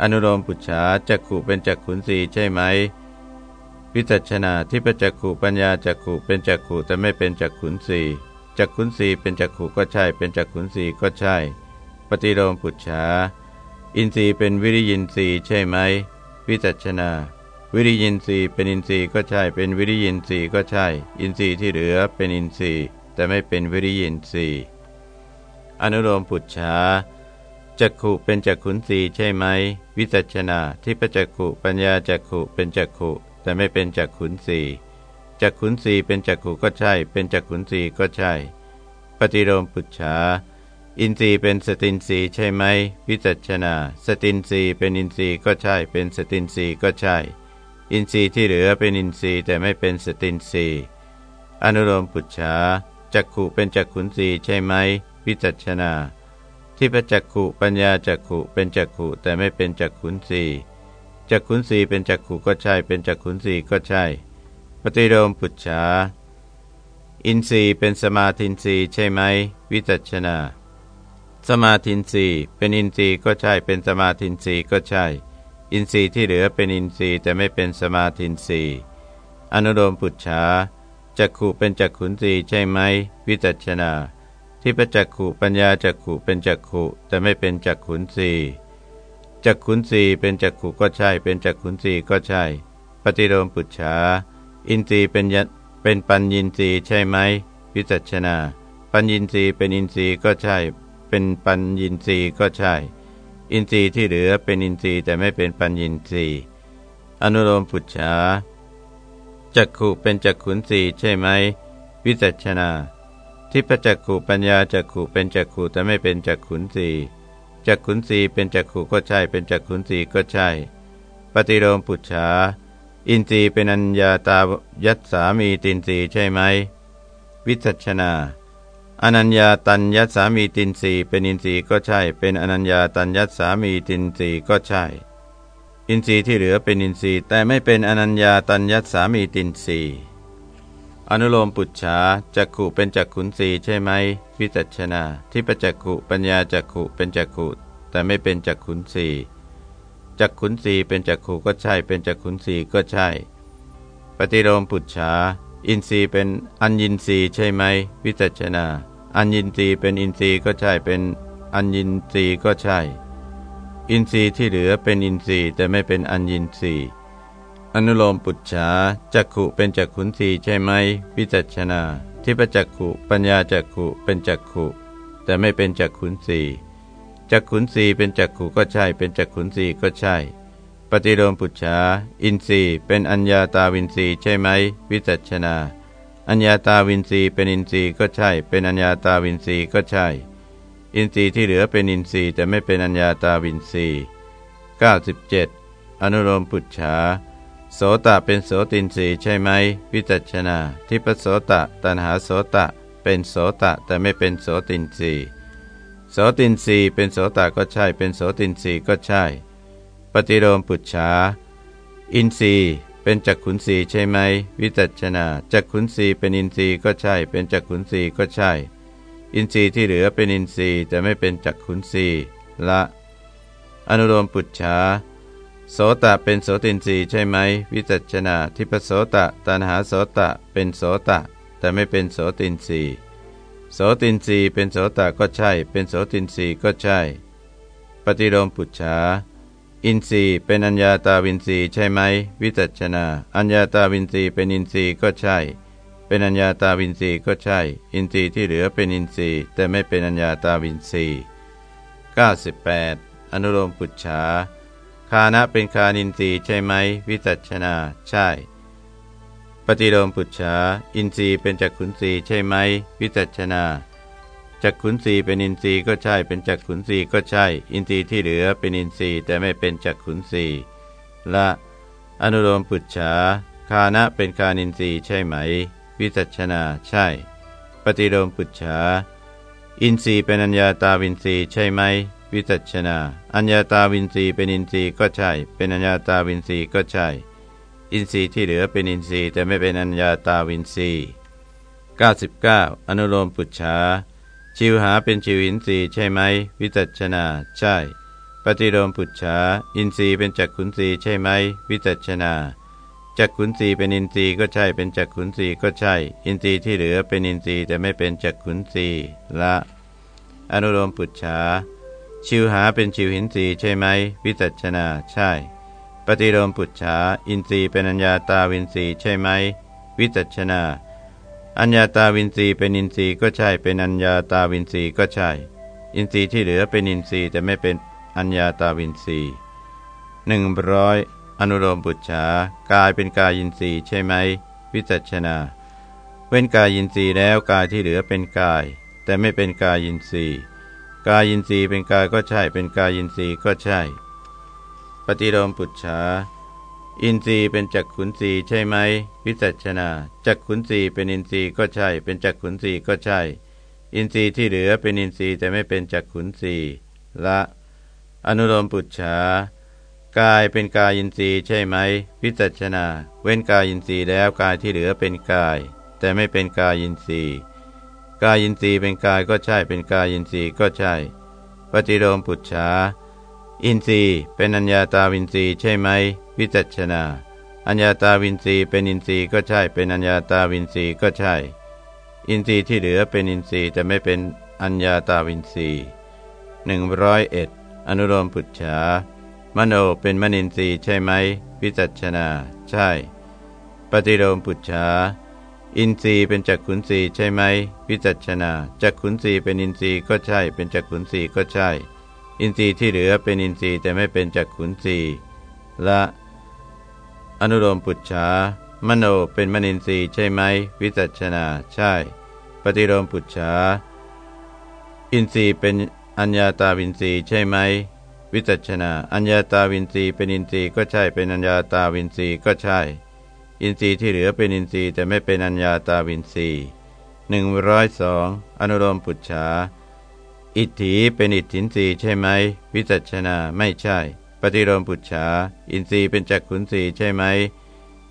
Speaker 1: อนุโลมปุจฉาจักขุเป็นจักขุนรีย์ใช่ไหมวิจัชนาที่ประจักขุปัญญาจักขุเป็นจักขุแต่ไม่เป็นจักขุนรีย์จักขุนรีย์เป็นจักขุก็ใช่ เป็นจักขุนรีย์ก็ใช่ ปฏิโลมปุจฉาอินทรีย์เป็นวิริยินทรีย์ใช่ไหมวิจัชนา วิริยินทรีย์เป็นอินทรีย์ก็ใช่ เป็นวิริยินทรีย์ก็ใช่ อินทรีย์ที่เหลือเป็นอินทรีย์ แต่ไม่เป็นวิริยินทรีย์ อนุโลมปุจฉาจักขุเป็นจักขุนสีใช่ไหม วิจัชนาที่ประจักขุปัญญาจักขุเป็นจักขุแต่ไม่เป็นจักขุนสีจักขุนสีเป็นจักขุก็ใช่ เป็นจักขุนสีก็ใช่ ปฏิโลมปุจฉาอินทรีย์เป็นสตินทรีย์ใช่ไหม วิจัชนา สตินทรีย์เป็นอินทรีย์ก็ใช่ เป็นสตินทรีย์ก็ใช่ อินทรีย์ที่เหลือเป็นอินทรีย์แต่ไม่เป็นสตินทรีย์อนุโลมปุจฉาจักขุเป็นจักขุนสีใช่ไหมวิจัชนาที่ประจักขุปัญญาจักขุเป็นจักขุแต่ไม่เป็นจักขุนสีจักขุนสีเป็นจักขุก็ใช่ เป็นจักขุนสีก็ใช่ ปฏิโลมปุจฉาอินทรีย์เป็นสมาธินทรีย์ใช่ไหมวิจัชนาสมาธินทรีย์เป็นอินทรีย์ก็ใช่เป็นสมาธินทรีย์ก็ใช่ อินทรีย์ที่เหลือเป็นอินทรีย์แต่ไม่เป็นสมาธินทรีย์อนุโลมปุจฉาจักขุเป็นจักขุนสีใช่ไหม วิจัชนาที่ประจักขุปัญญาจักขุเป็นจักขุแต่ไม่เป็นจักขุนสีจักขุนสีเป็นจักขุก็ใช่ เป็นจักขุนสีก็ใช่ ปฏิโลมปุจฉาอินทรีย์เป็นยัเป็นปัญญินทรีย์ใช่ไหมวิจัชนา ปัญญินทรีย์เป็นอินทรีย์ก็ใช่ เป็นปัญญินทรีย์ก็ใช่ อินทรีย์ที่เหลือเป็นอินทรีย์แต่ไม่เป็นปัญญินทรีย์ อนุโลมปุจฉาจักขุเป็นจักขุนสีใช่ไหม วิจัชนาทิพจักขุปัญญาจักขุเป็นจักขุแต่ไม่เป็นจักขุนสีจักขุนสีเป็นจักขุก็ใช่ เป็นจักขุนสีก็ใช่ ปฏิโลมปุจฉาอินทรีย์เป็นอัญญาตายัตสามีตินทรีใช่ไหม วิจัชนา อนัญญาตัญยัตสามีตินทรีเป็นอินทรีย์ก็ใช่ เป็นอนัญญาตัญยัตสามีตินทรีก็ใช่ อินทรีย์ที่เหลือเป็นอินทรีย์แต่ไม่เป็นอนัญญาตัญยัตสามีตินทรีอนุโลมปุจฉาจักขุเป็นจักขุนสีใช่ไหมวิจัชนาที่ประจักขุปัญญาจักขุเป็นจักขุแต่ไม่เป็นจักขุนสีจักขุนสีเป็นจักขุก็ใช่ เป็นจักขุนสีก็ใช่ ปฏิโลมปุจฉา อินทรีย์เป็นอัญญินทรีย์ใช่ไหมวิจัชนา อัญญินทรีย์เป็นอินทรีย์ก็ใช่เป็นอัญญินทรีย์ก็ใช่ อินทรีย์ที่เหลือเป็นอินทรีย์แต่ไม่เป็นอัญญินทรีย์อนุโลมปุจฉาจักขุเป็นจักขุนสีใช่ไหมวิจัชนาที่ปจักขุปัญญาจักขุเป็นจักขุแต่ไม่เป็นจักขุนทรีย์ จักขุนทรีย์เป็นจักขุก็ใช่ เป็นจักขุนทรีย์ก็ใช่ ปฏิโลมปุจฉาอินทรีย์เป็นอัญญาตาวินทรีย์ใช่ไหม วิสัชนา อัญญาตาวินทรีย์เป็นอินทรีย์ก็ใช่ เป็นอัญญาตาวินทรีย์ก็ใช่ อินทรีย์ที่เหลือเป็นอินทรีย์แต่ไม่เป็นอัญญาตาวินทรีย์97 อนุโลมปุจฉาโสตะเป็นโสตินทรีย์ใช่ไหม วิสัชนาทิพพโสตะตันหาโสตะ เป็นโสตะแต่ไม่เป็นโสตินทรีย์ โสตินทรีย์เป็นโสตะก็ใช่ เป็นโสตินทรีย์ก็ใช่ ปฏิโลมปุจฉาอินทรีย์เป็นจักขุนทรีย์ใช่ไหม วิสัชนาจักขุนทรีย์เป็นอินทรีย์ก็ใช่ เป็นจักขุนทรีย์ก็ใช่ อินทรีย์ที่เหลือเป็นอินทรีย์แต่ไม่เป็นจักขุนทรีย์ละ อนุโลมปุจฉาโสตะเป็นโสตินทรีย์ใช่ไหม วิสัชนาทิพพโสตะตันหาโสตะเป็นโสตะ แต่ไม่เป็นโสตินทรีย์ โสตินทรีย์เป็นโสตะก็ใช่ เป็นโสตินทรีย์ก็ใช่ ปฏิโลมปุจฉา อินทรีย์เป็นอัญญาตาวินทรีย์ใช่ไหม วิสัชนา อัญญาตาวินทรีย์เป็นอินทรีย์ก็ใช่ เป็นอัญญาตาวินทรีย์ก็ใช่ อินทรีย์ที่เหลือเป็นอินทรีย์ แต่ไม่เป็นอัญญาตาวินทรีย์98 อนุโลมปุจฉาคานะเป็นคานินทรีย์ใช่ไหม วิจัชนา ใช่ ปฏิโลมปุจฉาอินทรีย์เป็นจักขุนทรีย์ใช่ไหม วิจัชนา จักขุนทรีเป็นอินทรีย์ก็ใช่ เป็นจักขุนทรีก็ใช่ อินทรีย์ที่เหลือเป็นอินทรีย์แต่ไม่เป็นจักขุนทรีละอนุโลมปุจฉาคานะเป็นคานินทรีย์ใช่ไหม วิจัชนาใช่ ปฏิโลมปุจฉาอินทรีย์เป็นอัญญาตาวินทรีย์ใช่ไหม วิจัชนา อัญญาตาวินทรีย์เป็นอินทรีย์ก็ใช่ เป็นอัญญาตาวินทรีย์ก็ใช่ อินทรีย์ที่เหลือเป็นอินทรีย์แต่ไม่เป็นอัญญาตาวินทรีย์99 อนุโลมปุจฉา ชิวหาเป็นชิวหินทรีย์ใช่ไหม วิจัชนา ใช่ ปฏิโลมปุจฉาอินทรีย์เป็นจักขุนทรีย์ใช่ไหม วิจัชนาจักขุนทรีย์เป็นอินทรีย์ก็ใช่ เป็นจักขุนทรีย์ก็ใช่ อินทรีย์ที่เหลือเป็นอินทรีย์แต่ไม่เป็นจักขุนทรีย์ละ อนุโลมปุจฉาชิวหาเป็นชิวหินทรีย์ใช่ไหม วิจัชนา ใช่ ปฏิโลมปุจฉาอินทรีย์เป็นอัญญาตาวินทรีย์ใช่ไหม วิจัชนา อัญญาตาวินทรีย์เป็นอินทรีย์ก็ใช่ เป็นอัญญาตาวินทรีย์ก็ใช่ อินทรีย์ที่เหลือเป็นอินทรีย์แต่ไม่เป็นอัญญาตาวินทรีย์หนึ่งร้อยอนุโลมปุจฉากายเป็นกายินทรีย์ใช่ไหมวิจัชนา เว้นกายอินทรีย์แล้วกายที่เหลือเป็นกาย แต่ไม่เป็นกายอินทรีย์กายอินทรีย์เป็นกายก็ใช่ เป็นกายอินทรีย์ก็ใช่ ปฏิโลมปุจฉา อินทรีย์เป็นจักขุนทรีย์ใช่ไหมวิจัชนาจักขุนทรีย์เป็นอินทรีย์ก็ใช่ เป็นจักขุนทรีย์ก็ใช่ อินทรีย์ที่เหลือเป็นอินทรีย์แต่ไม่เป็นจักขุนทรีย์ละ อนุโลมปุจฉากายเป็นกายอินทรีย์ใช่ไหมวิจัชนา เว้นกายอินทรีย์แล้วกายที่เหลือเป็นกาย แต่ไม่เป็นกายอินทรีย์กายอินทรีย์เป็นกายก็ใช่ เป็นกายอินทรีย์ก็ใช่ ปฏิโลมปุจฉาอินทรีย์เป็นอัญญาตาวินทรีย์ใช่ไหม วิจัชนา อัญญาตาวินทรีย์เป็นอินทรีย์ก็ใช่ เป็นอัญญาตาวินทรีย์ก็ใช่ อินทรีย์ที่เหลือเป็นอินทรีย์แต่ไม่เป็นอัญญาตาวินทรีย์หนึ่งร้อยเอ็ดอนุโลมปุจฉามโนเป็นมนินทรีย์ใช่ไหมวิจัชนา ใช่ ปฏิโลมปุจฉาอินทรีย์เป็นจักขุนทรีย์ใช่ไหมวิจัชนาจักขุนทรีย์เป็นอินทรีย์ก็ใช่ เป็นจักขุนทรีย์ก็ใช่ อินทรีย์ที่เหลือเป็นอินทรีย์แต่ไม่เป็นจักขุนทรีย์ละ อนุโลมปุจฉามโนเป็นมนินทรีย์ใช่ไหม วิจัชนาใช่ ปฏิโลมปุจฉาอินทรีย์เป็นอัญญาตาวินทรีย์ใช่ไหม วิจัชนาอัญญาตาวินทรีย์เป็นอินทรีย์ก็ใช่เป็นอัญญาตาวินทรีย์ก็ใช่ อินทรีย์ที่เหลือเป็นอินทรีย์แต่ไม่เป็นอัญญาตาวินทรีย์หนึ่งร้อยสองอนุโลมปุจฉาอิตถีเป็นอิตถินทรีย์ใช่ไหม วิจัชนาไม่ใช่ ปฏิโลมปุจฉาอินทรีย์เป็นจักขุนทรีย์ใช่ไหม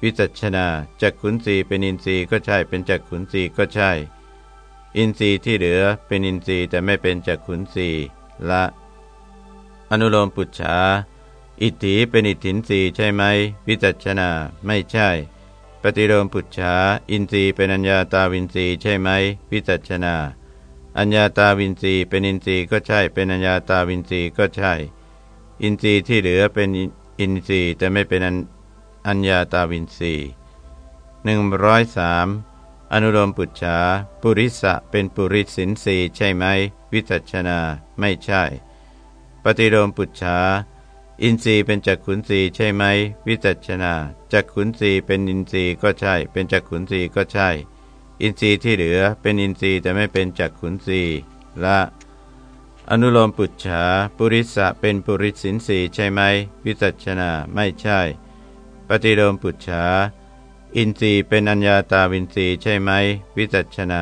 Speaker 1: วิจัชนาจักขุนทรีย์เป็นอินทรีย์ก็ใช่เป็นจักขุนทรีย์ก็ใช่ อินทรีย์ที่เหลือเป็นอินทรีย์แต่ไม่เป็นจักขุนทรีย์ละ อนุโลมปุจฉาอิตถีเป็นอิตถินทรีย์ใช่ไหมวิจัชนาไม่ใช่ ปฏิโลมปุจฉาอินทรีย์เป็นอัญญาตาวินทรีย์ใช่ไหมวิจัชนา อัญญาตาวินทรีย์เป็นอินทรีย์ก็ใช่ เป็นอัญญาตาวินทรีย์ก็ใช่ อินทรีย์ที่เหลือเป็นอินทรีย์แต่ไม่เป็นอัญญาตาวินทรีหนึ่งร้อยสามอนุโลมปุจฉาปุริสะเป็นปุริสินสีใช่ไหม วิจัชนาไม่ใช่ ปฏิโลมปุจฉาอินทรีย์เป็นจักขุนสีใช่ไหม วิจัชนาจักขุนสีเป็นอินทรีย์ก็ใช่ เป็นจักขุนสีก็ใช่ อินทรีย์ที่เหลือเป็นอินทรีย์แต่ไม่เป็นจักขุนสีละ อนุโลมปุจฉาปุริสะเป็นปุริสินสีใช่ไหมวิจัชนาไม่ใช่ ปฏิโลมปุจฉาอินทรีย์เป็นอัญญาตาวินทรีย์ใช่ไหมวิจัชนา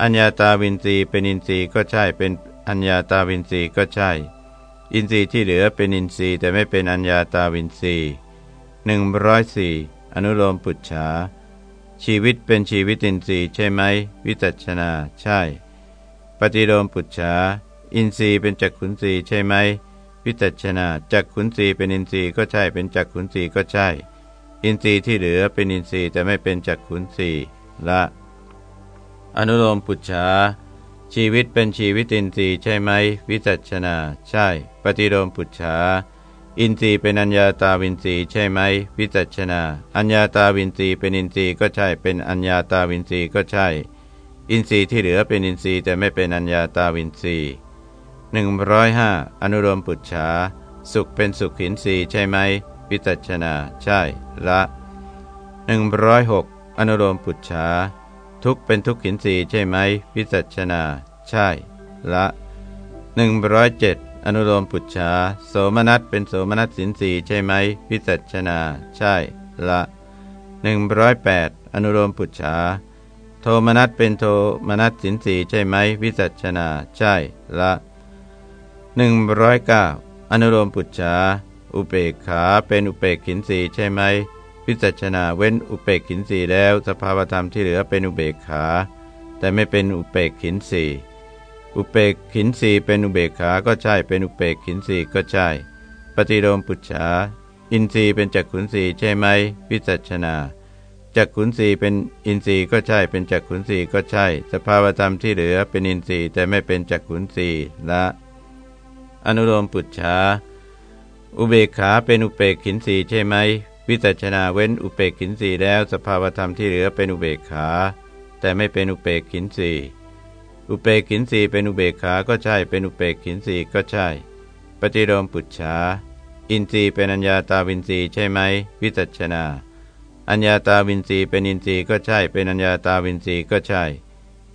Speaker 1: อัญญาตาวินทรีย์เป็นอินทรีย์ก็ใช่เป็นอัญญาตาวินทรีย์ก็ใช่ อินทรีย์ที่เหลือเป็นอินทรีย์แต่ไม่เป็นอัญญาตาวินทรีย์หนึ่งร้อยสี่อนุโลมปุจฉาชีวิตเป็นชีวิตินทรีย์ใช่ไหมวิจัชนาใช่ ปฏิโลมปุจฉา อินทรีย์เป็นจักขุนทรีใช่ไหมวิจัชนาจักขุนทรีเป็นอินทรีย์ก็ใช่เป็นจักขุนทรีก็ใช่ อินทรีย์ที่เหลือเป็นอินทรีย์แต่ไม่เป็นจักขุนทรีละ อนุโลมปุจฉาชีวิตเป็นชีวิตอินทรีย์ใช่ไหมวิจัชนา ใช่ ปฏิโลมปุจฉาอินทรีย์เป็นอัญญาตาวินทรีย์ใช่ไหมวิจัชนา อัญญาตาวินทรีย์เป็นอินทรีย์ก็ใช่ เป็นอัญญาตาวินทรีย์ก็ใช่ อินทรีย์ที่เหลือเป็นอินทรีย์แต่ไม่เป็นอัญญาตาวินทรีย์ หนึ่งร้อยห้าอนุโลมปุจฉาสุขเป็นสุขหินทรีใช่ไหมวิจัชนาใช่ละหนึ่งร้อยหกอนุโลมปุจฉาทุกเป็นทุกขินทรีใช่ไหมวิจัชนา ใช่ ละหนึ่งร้อยเจ็ดอนุโลมปุจฉาโสมนัสเป็นโสมนัสสินสีใช่ไหมพิจัชนา ใช่ ละหนึ่งร้อยแปดอนุโลมปุจฉาโทมนัสเป็นโทมนัสสินสีใช่ไหมวิจัชนา ใช่ ละ หนึ่งร้อยเก้าอนุโลมปุจฉาอุเปกขาเป็นอุเปกขินสีใช่ไหมวิจัชนาเว้นอุเปกขินสีแล้วสภาวธรรมที่เหลือเป็นอุเบกขา แต่ไม่เป็นอุเปกขินสีอุเปกขินสีเป็นอุเบกขาก็ใช่เป็นอุเปกขินสีก็ใช่ ปฏิโลมปุจฉาอินทรีย์เป็นจักขุนสีใช่ไหมวิจัชนาจักขุนสีเป็นอินทรีย์ก็ใช่เป็นจักขุนสีก็ใช่ สภาวธรรมที่เหลือเป็นอินทรีย์แต่ไม่เป็นจักขุนสีละ อนุโลมปุจฉาอุเบกขาเป็นอุเปกขินสีใช่ไหม วิจัชนาเว้นอุเปกขินสีแล้วสภาวธรรมที่เหลือเป็นอุเบกขา แต่ไม่เป็นอุเปกขินสีอุเปกขินสีเป็นอุเบกขาก็ใช่ เป็นอุเปกขินสีก็ใช่ ปฏิโลมปุจฉาอินทรีย์เป็นอัญญาตาวินทรีย์ใช่ไหม วิจัชนา อัญญาตาวินทรีย์เป็นอินทรีย์ก็ใช่ เป็นอัญญาตาวินทรีย์ก็ใช่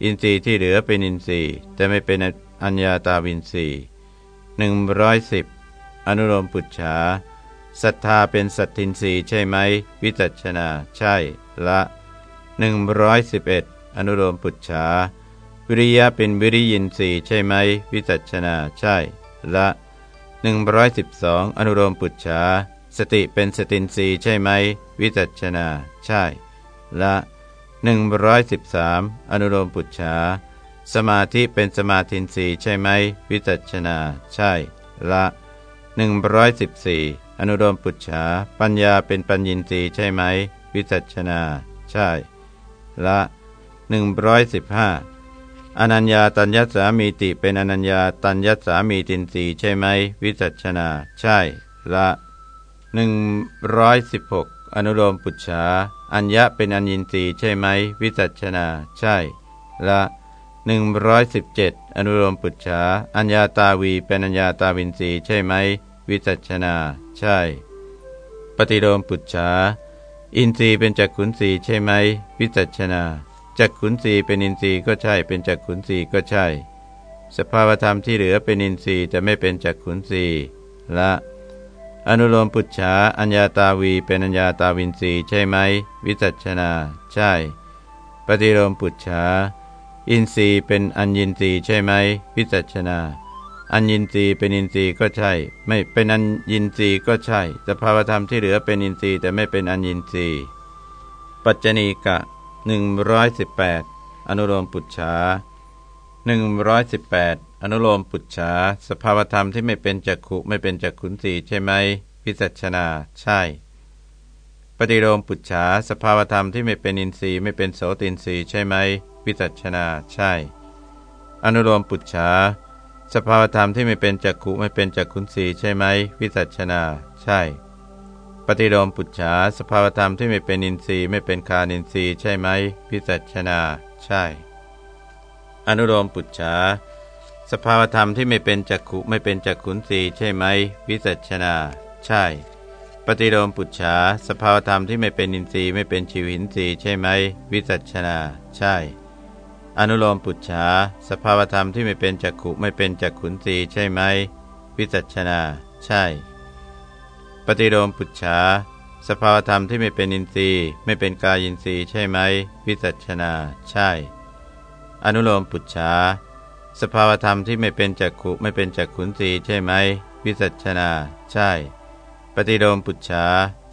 Speaker 1: อินทรีย์ที่เหลือเป็นอินทรีย์แต่ไม่เป็นอัญญาตาวินทรีย์ หนึ่งร้อยสิบอนุโลมปุจฉาศรัทธาเป็นสัตทินรีใช่ไหม วิจัชนาใช่ ละหนึ่งร้อยสิบเอ็ดอนุโลมปุจฉาวิริยะเป็นวิริยินรีใช่ไหม วิจัชนาใช่ ละหนึ่งร้อยสิบสองอนุโลมปุจฉาสติเป็นสตินรีใช่ไหม วิจัชนาใช่ ละหนึ่งร้อยสิบสามอนุโลมปุจฉา สมาธิเป็นสมาธินรีใช่ไหมวิจัชนา ใช่ ละหนึ่งร้อยสิบสี่อนุโลมปุจฉา ปัญญาเป็นปัญญินรีใช่ไหมวิจัชนา ใช่ ละหนึ่งร้อยสิบห้าอนัญญาตัญญสามีติเป็นอนัญญาตัญญสามีตินีใช่ไหมวิจัชนา ใช่ ละหนึ่งร้อยสิบหกอนุโลมปุจฉาอัญญะเป็นอัญญินรีใช่ไหมวิจัชนา ใช่ ละ หนึ่งร้อยสิบเจ็ดอนุโลมปุจฉาอัญญาตาวีเป็นอัญญาตาวินทรีใช่ไหม วิจัชนา ใช่ ปฏิโลมปุจฉาอินทรีย์เป็นจักขุนสีใช่ไหม วิจัชนาจักขุนสีเป็นอินทรีย์ก็ใช่ เป็นจักขุนสีก็ใช่ สภาวธรรมที่เหลือเป็นอินทรีย์จะไม่เป็นจักขุนสีละอนุโลมปุจฉาอัญญาตาวีเป็นอัญญาตาวินทรีใช่ไหม วิจัชนา ใช่ ปฏิโลมปุจฉา อินทรีย์เป็นอัญญินทรีย์ใช่ไหมวิจัชนา อัญญินทรีย์เป็นอินทรีย์ก็ใช่ ไม่เป็นอัญญินทรีย์ก็ใช่สภาวธรรมที่เหลือเป็นอินทรีย์แต่ไม่เป็นอัญญินทรีย์ ปัจจณีกะ 118 อนุโลมปุจฉา118 อนุโลมปุจฉาสภาวธรรมที่ไม่เป็นจักขุไม่เป็นจักขุนสีใช่ไหมพิจัชนา ใช่ ปฏิโลมปุจฉาสภาวธรรมที่ไม่เป็นอินทรีย์ไม่เป็นโสตินทรีย์ใช่ไหมวิจัชนาใช่ อนุโลมปุจฉาสภาวธรรมที่ไม่เป็นจักขุไม่เป็นจักขุนสีใช่ไหมวิจัชนาใช่ ปฏิโลมปุจฉาสภาวธรรมที่ไม่เป็นอินทรีย์ไม่เป็นคานินทรีย์ใช่ไหมพิจัชนาใช่ อนุโลมปุจฉาสภาวธรรมที่ไม่เป็นจักขุไม่เป็นจักขุนสีใช่ไหมวิจัชนาใช่ ฏิโลมปุจฉาสภาวธรรมที่ไม่เป็นอินทรีย์ไม่เป็นชิวหินทรีย์ใช่ไหม วิจัชนา ใช่ อนุโลมปุจฉาสภาวธรรมที่ไม่เป็นจักขุไม่เป็นจักขุนสีย์ใช่ไหม วิจัชนา ใช่ ปฏิโลมปุจฉาสภาวธรรมที่ไม่เป็นอินทรีย์ ไม่เป็นกายินทรีย์ใช่ไหม วิจัชนา ใช่ อนุโลมปุจฉาสภาวธรรมที่ไม่เป็นจักขุไม่เป็นจักขุนทรีย์ใช่ไหม วิจัชนา ใช่ ปฏิโลมปุจฉา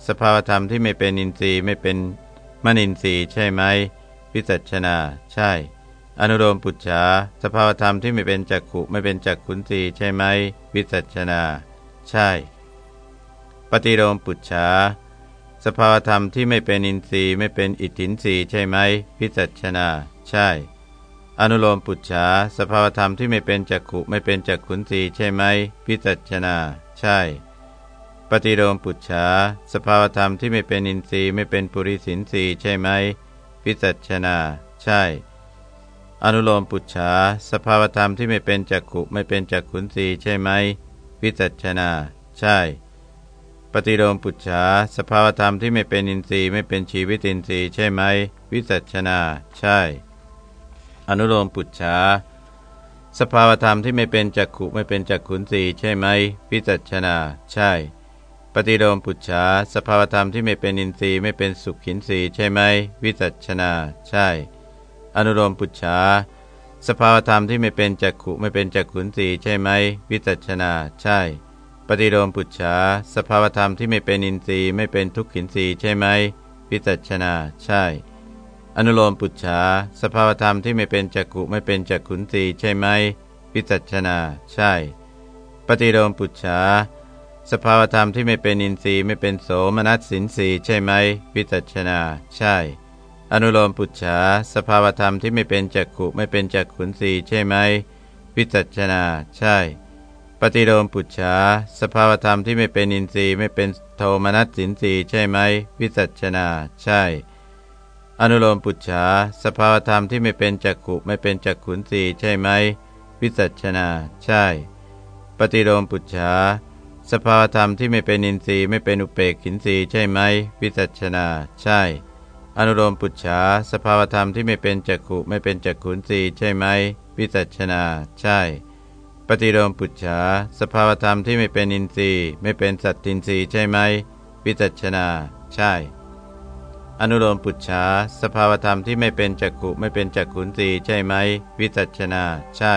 Speaker 1: สภาวธรรมที่ไม่เป็นอินทรีย์ไม่เป็นมนินทรีย์ใช่ไหมวิจัชนา ใช่ อนุโลมปุจฉาสภาวธรรมที่ไม่เป็นจักขุไม่เป็นจักขุนทรีย์ใช่ไหมวิจัชนา ใช่ ปฏิโลมปุจฉาสภาวธรรมที่ไม่เป็นอินทรีย์ไม่เป็นอิทธินทรีย์ใช่ไหมพิจัชนา ใช่ อนุโลมปุจฉาสภาวธรรมที่ไม่เป็นจักขุไม่เป็นจักขุนทรีย์ใช่ไหมพิจัชนา ใช่ ปฏิโลมปุจฉาสภาวธรรมที่ไม่เป็นอินทรีย์ไม่เป็นปุริสินทรีย์ใช่ไหมพิจัชนา ใช่ อนุโลมปุจฉาสภาวธรรมที่ไม่เป็นจักขุไม่เป็นจักขุนทรีย์ใช่ไหมพิจัชนา ใช่ ปฏิโลมปุจฉาสภาวธรรมที่ไม่เป็นอินทรีย์ไม่เป็นชีวิตอินทรีย์ใช่ไหมวิจัชนา ใช่ อนุโลมปุจฉาสภาวธรรมที่ไม่เป็นจักขุไม่เป็นจักขุนสีใช่ไหมวิจัชนา ใช่ ปฏิโลมปุจฉาสภาวธรรมที่ไม่เป็นอินทรีย์ไม่เป็นสุขขินสีใช่ไหมวิจัชนา ใช่ อนุโลมปุจฉาสภาวธรรมที่ไม่เป็นจักขุไม่เป็นจักขุนสีใช่ไหมวิจัชนา ใช่ ปฏิโลมปุจฉาสภาวธรรมที่ไม่เป็นอินทรีย์ไม่เป็นทุกขินทรีย์ใช่ไหมวิจัชนา ใช่ อนุโลมปุจฉาสภาวธรรมที่ไม่เป็นจักขุไม่เป็นจักขุนทรีย์ใช่ไหมวิจัชนา ใช่ ปฏิโลมปุจฉา สภาวธรรมที่ไม่เป็นอินทรีย์ไม่เป็นโสมนัสสินทรีย์ใช่ไหมวิจัชนา ใช่อนุโลมปุจฉาสภาวธรรมที่ไม่เป็นจักขุไม่เป็นจักขุนทรีย์ใช่ไหมวิจัชนาใช่ปฏิโลมปุจฉาสภาวธรรมที่ไม่เป็นอินทรีย์ไม่เป็นโทมนัสสินทรีย์ใช่ไหมวิจัชนาใช่ออนุโลมปุจฉาสภาวธรรมที่ไม่เป็นจักขุไม่เป็นจักขุนสีใช่ไหมวิจัชนา ใช่ ปฏิโลมปุจฉา สภาวธรรมที่ไม่เป็นอินทรีย์ไม่เป็นอุเปกขินทรีย์ใช่ไหมวิจัชนา ใช่ อนุโลมปุจฉาสภาวธรรมที่ไม่เป็นจักขุไม่เป็นจักขุนสีย์ใช่ไหมวิจัชนา ใช่ ปฏิโลมปุจฉาสภาวธรรมที่ไม่เป็นอินทรีย์ไม่เป็นสัตตินทรีย์ใช่ไหมวิจัชนา ใช่ อนุโลมปุจฉาสภาวธรรมที่ไม่เป็นจักขุไม่เป็นจักขุนสีย์ใช่ไหมวิจัชนา ใช่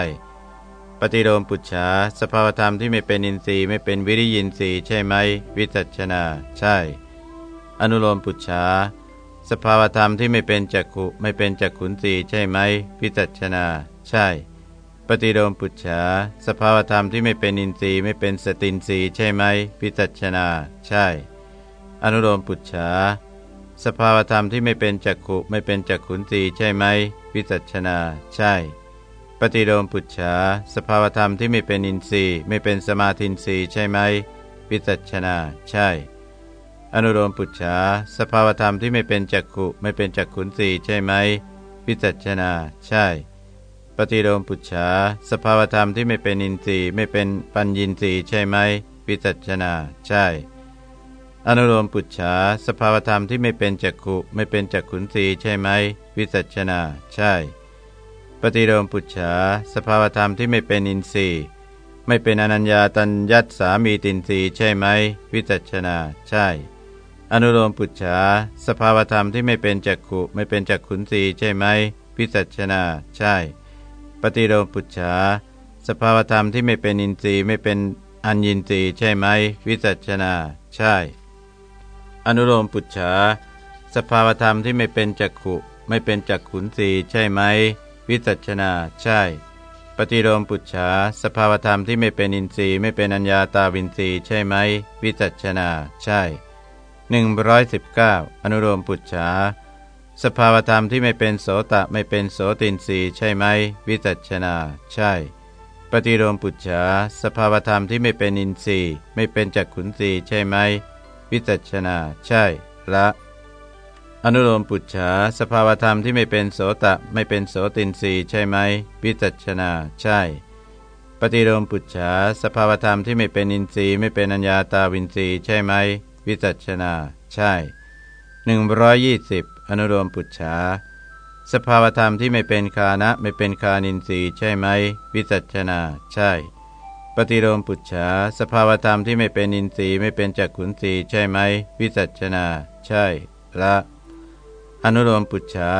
Speaker 1: ปฏิโลมปุจฉาสภาวธรรมที่ไม่เป็นอินทรีย์ไม่เป็นวิริยินทรีย์ใช่ไหม วิจัชนา ใช่ อนุโลมปุจฉาสภาวธรรมที่ไม่เป็นจักขุไม่เป็นจักขุนสีใช่ไหม วิจัชนา ใช่ ปฏิโลมปุจฉาสภาวธรรมที่ไม่เป็นอินทรีย์ไม่เป็นสตินทรีย์ใช่ไหม วิจัชนา ใช่ อนุโลมปุจฉาสภาวธรรมที่ไม่เป็นจักขุไม่เป็นจักขุนสีใช่ไหม วิจัชนา ใช่ ปฏิโลมปุจฉาสภาวธรรมที่ไม่เป็นอินทรีย์ ไม่เป็นสมาธินทรีย์ใช่ไหมวิจัชนา ใช่ อนุโลมปุจฉาสภาวธรรมที่ไม่เป็นจักขุไม่เป็นจักขุนสีใช่ไหมวิจัชนา ใช่ ปฏิโลมปุจฉาสภาวธรรมที่ไม่เป็นอินทรีย์ ไม่เป็นปัญญินทรีย์ใช่ไหมวิจัชนา ใช่ อนุโลมปุจฉาสภาวธรรมที่ไม่เป็นจักขุไม่เป็นจักขุนสีใช่ไหมวิจัชนา ใช่ ปฏิโลมปุจฉาสภาวธรรมที่ไม่เป็นอินทรีย์ ไม่เป็นอนัญญาตัญญัตสามีตินทรีย์ใช่ไหม วิจัชนาใช่ อนุโลมปุจฉาสภาวธรรมที่ไม่เป็นจักขุไม่เป็นจักขุนสีใช่ไหมวิจัชนาใช่ ปฏิโลมปุจฉาสภาวธรรมที่ไม่เป็นอินทรีย์ไม่เป็นอัญญินทรีย์ใช่ไหมวิจัชนาใช่ อนุโลมปุจฉาสภาวธรรมที่ไม่เป็นจักขุไม่เป็นจักขุนสีใช่ไหม วิจัชนา ใช่ ปฏิโลมปุจฉาสภาวธรรมที่ไม่เป็นอินทรีย์ไม่เป็นอัญญาตาวินทรีย์ใช่ไหม วิจัชนา ใช่ 119 อนุโลมปุจฉาสภาวธรรมที่ไม่เป็นโสตะไม่เป็นโสตินทรีย์ใช่ไหม วิจัชนา ใช่ ปฏิโลมปุจฉาสภาวธรรมที่ไม่เป็นอินทรีย์ ไม่เป็นจักขุนสีใช่ไหม วิจัชนา ใช่ ละ อนุโลมปุจฉาสภาวธรรมที่ไม่เป็นโสตะไม่เป็นโสตินรีใช่ไหมวิจัชนา ใช่ ปฏิโลมปุจฉาสภาวธรรมที่ไม่เป็นอินทรีย์ไม่เป็นอัญญาตาวินทรีย์ใช่ไหมวิจัชนา ใช่ 120 อนุโลมปุจฉาสภาวธรรมที่ไม่เป็นคานะไม่เป็นคานินทรีย์ใช่ไหมวิจัชนา ใช่ ปฏิโลมปุจฉาสภาวธรรมที่ไม่เป็นอินทรีย์ไม่เป็นจักขุนสีใช่ไหมวิจัชนา ใช่ละ อนุโลมปุจฉา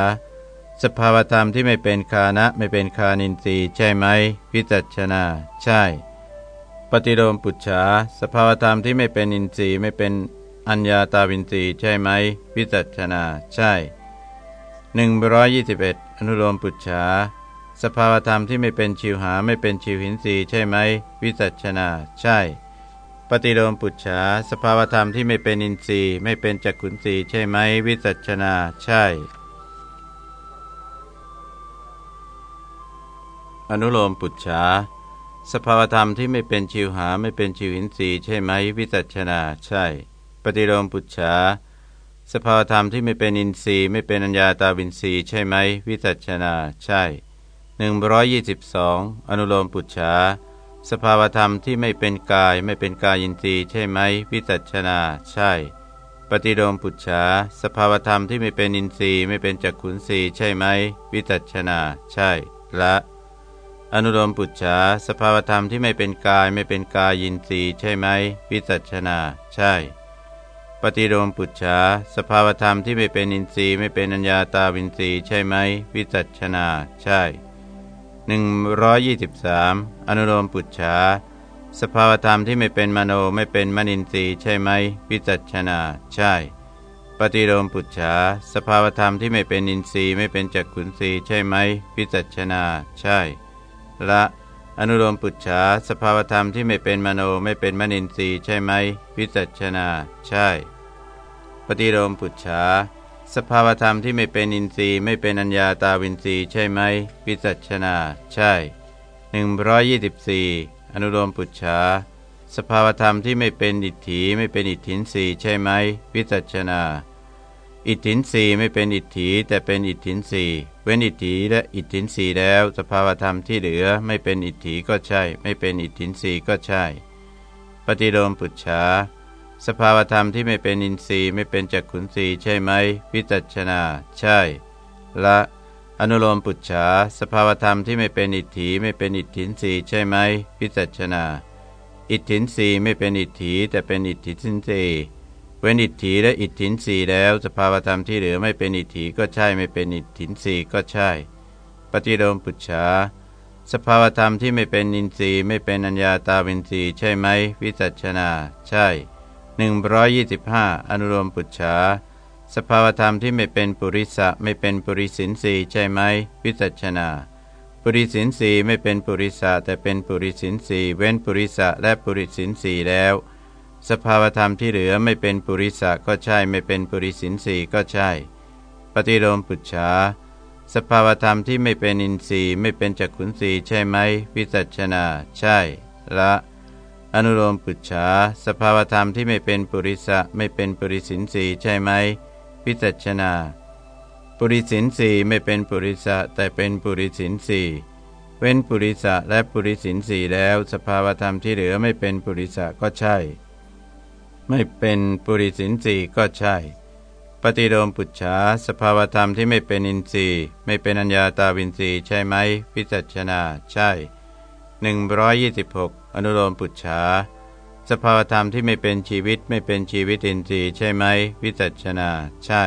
Speaker 1: สภาวธรรมที่ไม่เป็นคานะไม่เป็นคานินทรีย์ใช่ไหมวิจัชนา ใช่ ปฏิโลมปุจฉาสภาวธรรมที่ไม่เป็นอินทรีย์ไม่เป็นอัญญาตาวินทรีย์ใช่ไหมวิจัชนา ใช่121อนุโลมปุจฉาสภาวธรรมที่ไม่เป็นชิวหาไม่เป็นชิวหินสีใช่ไหมวิจัชนา ใช่ ปฏิโลมปุจฉาสภาวธรรมที่ไม่เป็นอินทรีย์ ไม่เป็นจักขุนสีใช่ไหมวิจัชนา ใช่ อนุโลมปุจฉาสภาวธรรมที่ไม่เป็นชิวหาไม่เป็นชิวหินสีใช่ไหมวิจัชนา ใช่ ปฏิโลมปุจฉาสภาวธรรมที่ไม่เป็นอินทรีย์ ไม่เป็นอัญญาตาวินทรีย์ใช่ไหมวิจัชนา ใช่ 122 อนุโลมปุจฉา สภาวธรรมที่ไม่เป็นกายไม่เป็นกายินทรีย์ใช่ไหมวิจัชนา ใช่ ปฏิโลมปุจฉาสภาวธรรมที่ไม่เป็นอินทรีย์ไม่เป็นจักขุนทรีย์ใช่ไหมวิจัชนา ใช่ ละ อนุโลมปุจฉาสภาวธรรมที่ไม่เป็นกายไม่เป็นกายินทรีย์ใช่ไหมวิจัชนา ใช่ ปฏิโลมปุจฉาสภาวธรรมที่ไม่เป็นอินทรีย์ไม่เป็นอัญญาตาวินทรีย์ใช่ไหมวิจัชนา ใช่ 123 อนุโลมปุจฉาสภาวธรรมที่ไม่เป็นมโนไม่เป็นมนินทรีย์ใช่ไหมวิจัชนา ใช่ ปฏิโลมปุจฉาสภาวธรรมที่ไม่เป็นอินทรีย์ไม่เป็นจักขุนทรีย์ใช่ไหมวิจัชนา ใช่ ละ อนุโลมปุจฉาสภาวธรรมที่ไม่เป็นมโนไม่เป็นมนินทรีย์ใช่ไหมวิจัชนา ใช่ ปฏิโลมปุจฉา สภาวธรรมที่ไม่เป็นอินทรีย์ไม่เป็นอัญญาตาวินทรีย์ใช่ไหมวิจัชนา ใช่ 124 อนุโลมปุจฉาสภาวธรรมที่ไม่เป็นอิทธิไม่เป็นอิทธินรีใช่ไหมวิจัชนา อิทธินสีไม่เป็นอิทธิแต่เป็นอิทธินสีเว้นอิทธิและอิทธินสีแล้ว สภาวธรรมที่เหลือไม่เป็นอิทธิก็ใช่ ไม่เป็นอิทธินสีก็ใช่ ปฏิโลมปุจฉา สภาวธรรมที่ไม่เป็นอินทรีย์ไม่เป็นจักขุนสีใช่ไหมวิจัชนา ใช่ ละอนุโลมปุจฉาสภาวธรรมที่ไม่เป็นอิทธิไม่เป็นอิทธินสีใช่ไหมวิจัชนา อิทธินสีไม่เป็นอิทธิแต่เป็นอิทธินสีเว้นอิทธิและอิทธินสีแล้ว สภาวธรรมที่เหลือไม่เป็นอิทธิก็ใช่ไม่เป็นอิทธินสีก็ใช่ ปฏิโลมปุจฉาสภาวธรรมที่ไม่เป็นอินทรีย์ไม่เป็นอัญญาตาวินทรีย์ใช่ไหมวิจัชนา ใช่ 125 อนุโลมปุจฉาสภาวธรรมที่ไม่เป็นปุริสะไม่เป็นปุริสินสีใช่ไหมวิจัชนา ปุริสินสีไม่เป็นปุริสะแต่เป็นปุริสินสีเว้นปุริสะและปุริสินสีแล้ว สภาวธรรมที่เหลือไม่เป็นปุริสะก็ใช่ไม่เป็นปุริสินสีก็ใช่ ปฏิโลมปุจฉาสภาวธรรมที่ไม่เป็นอินทรีย์ไม่เป็นจักขุนสีใช่ไหมวิจัชนา ใช่ ละ อนุโลมปุจฉาสภาวธรรมที่ไม่เป็นปุริสะไม่เป็นปุริสินสีใช่ไหมพิจัชนา ปุริสินสีไม่เป็นปุริสะแต่เป็นปุริสินสีเว้นปุริสะและปุริสินสีแล้ว สภาวธรรมที่เหลือไม่เป็นปุริสะก็ใช่ ไม่เป็นปุริสินสีก็ใช่ ปฏิโลมปุจฉาสภาวธรรมที่ไม่เป็นอินทรีย์ ไม่เป็นอัญญาตาวินทรีย์ใช่ไหมพิจัชนาใช่ 126 อนุโลมปุจฉาสภาวธรรมที่ไม่เป็นชีวิตไม่เป็นชีวิตอินทรีย์ใช่ไหมวิจัชนา ใช่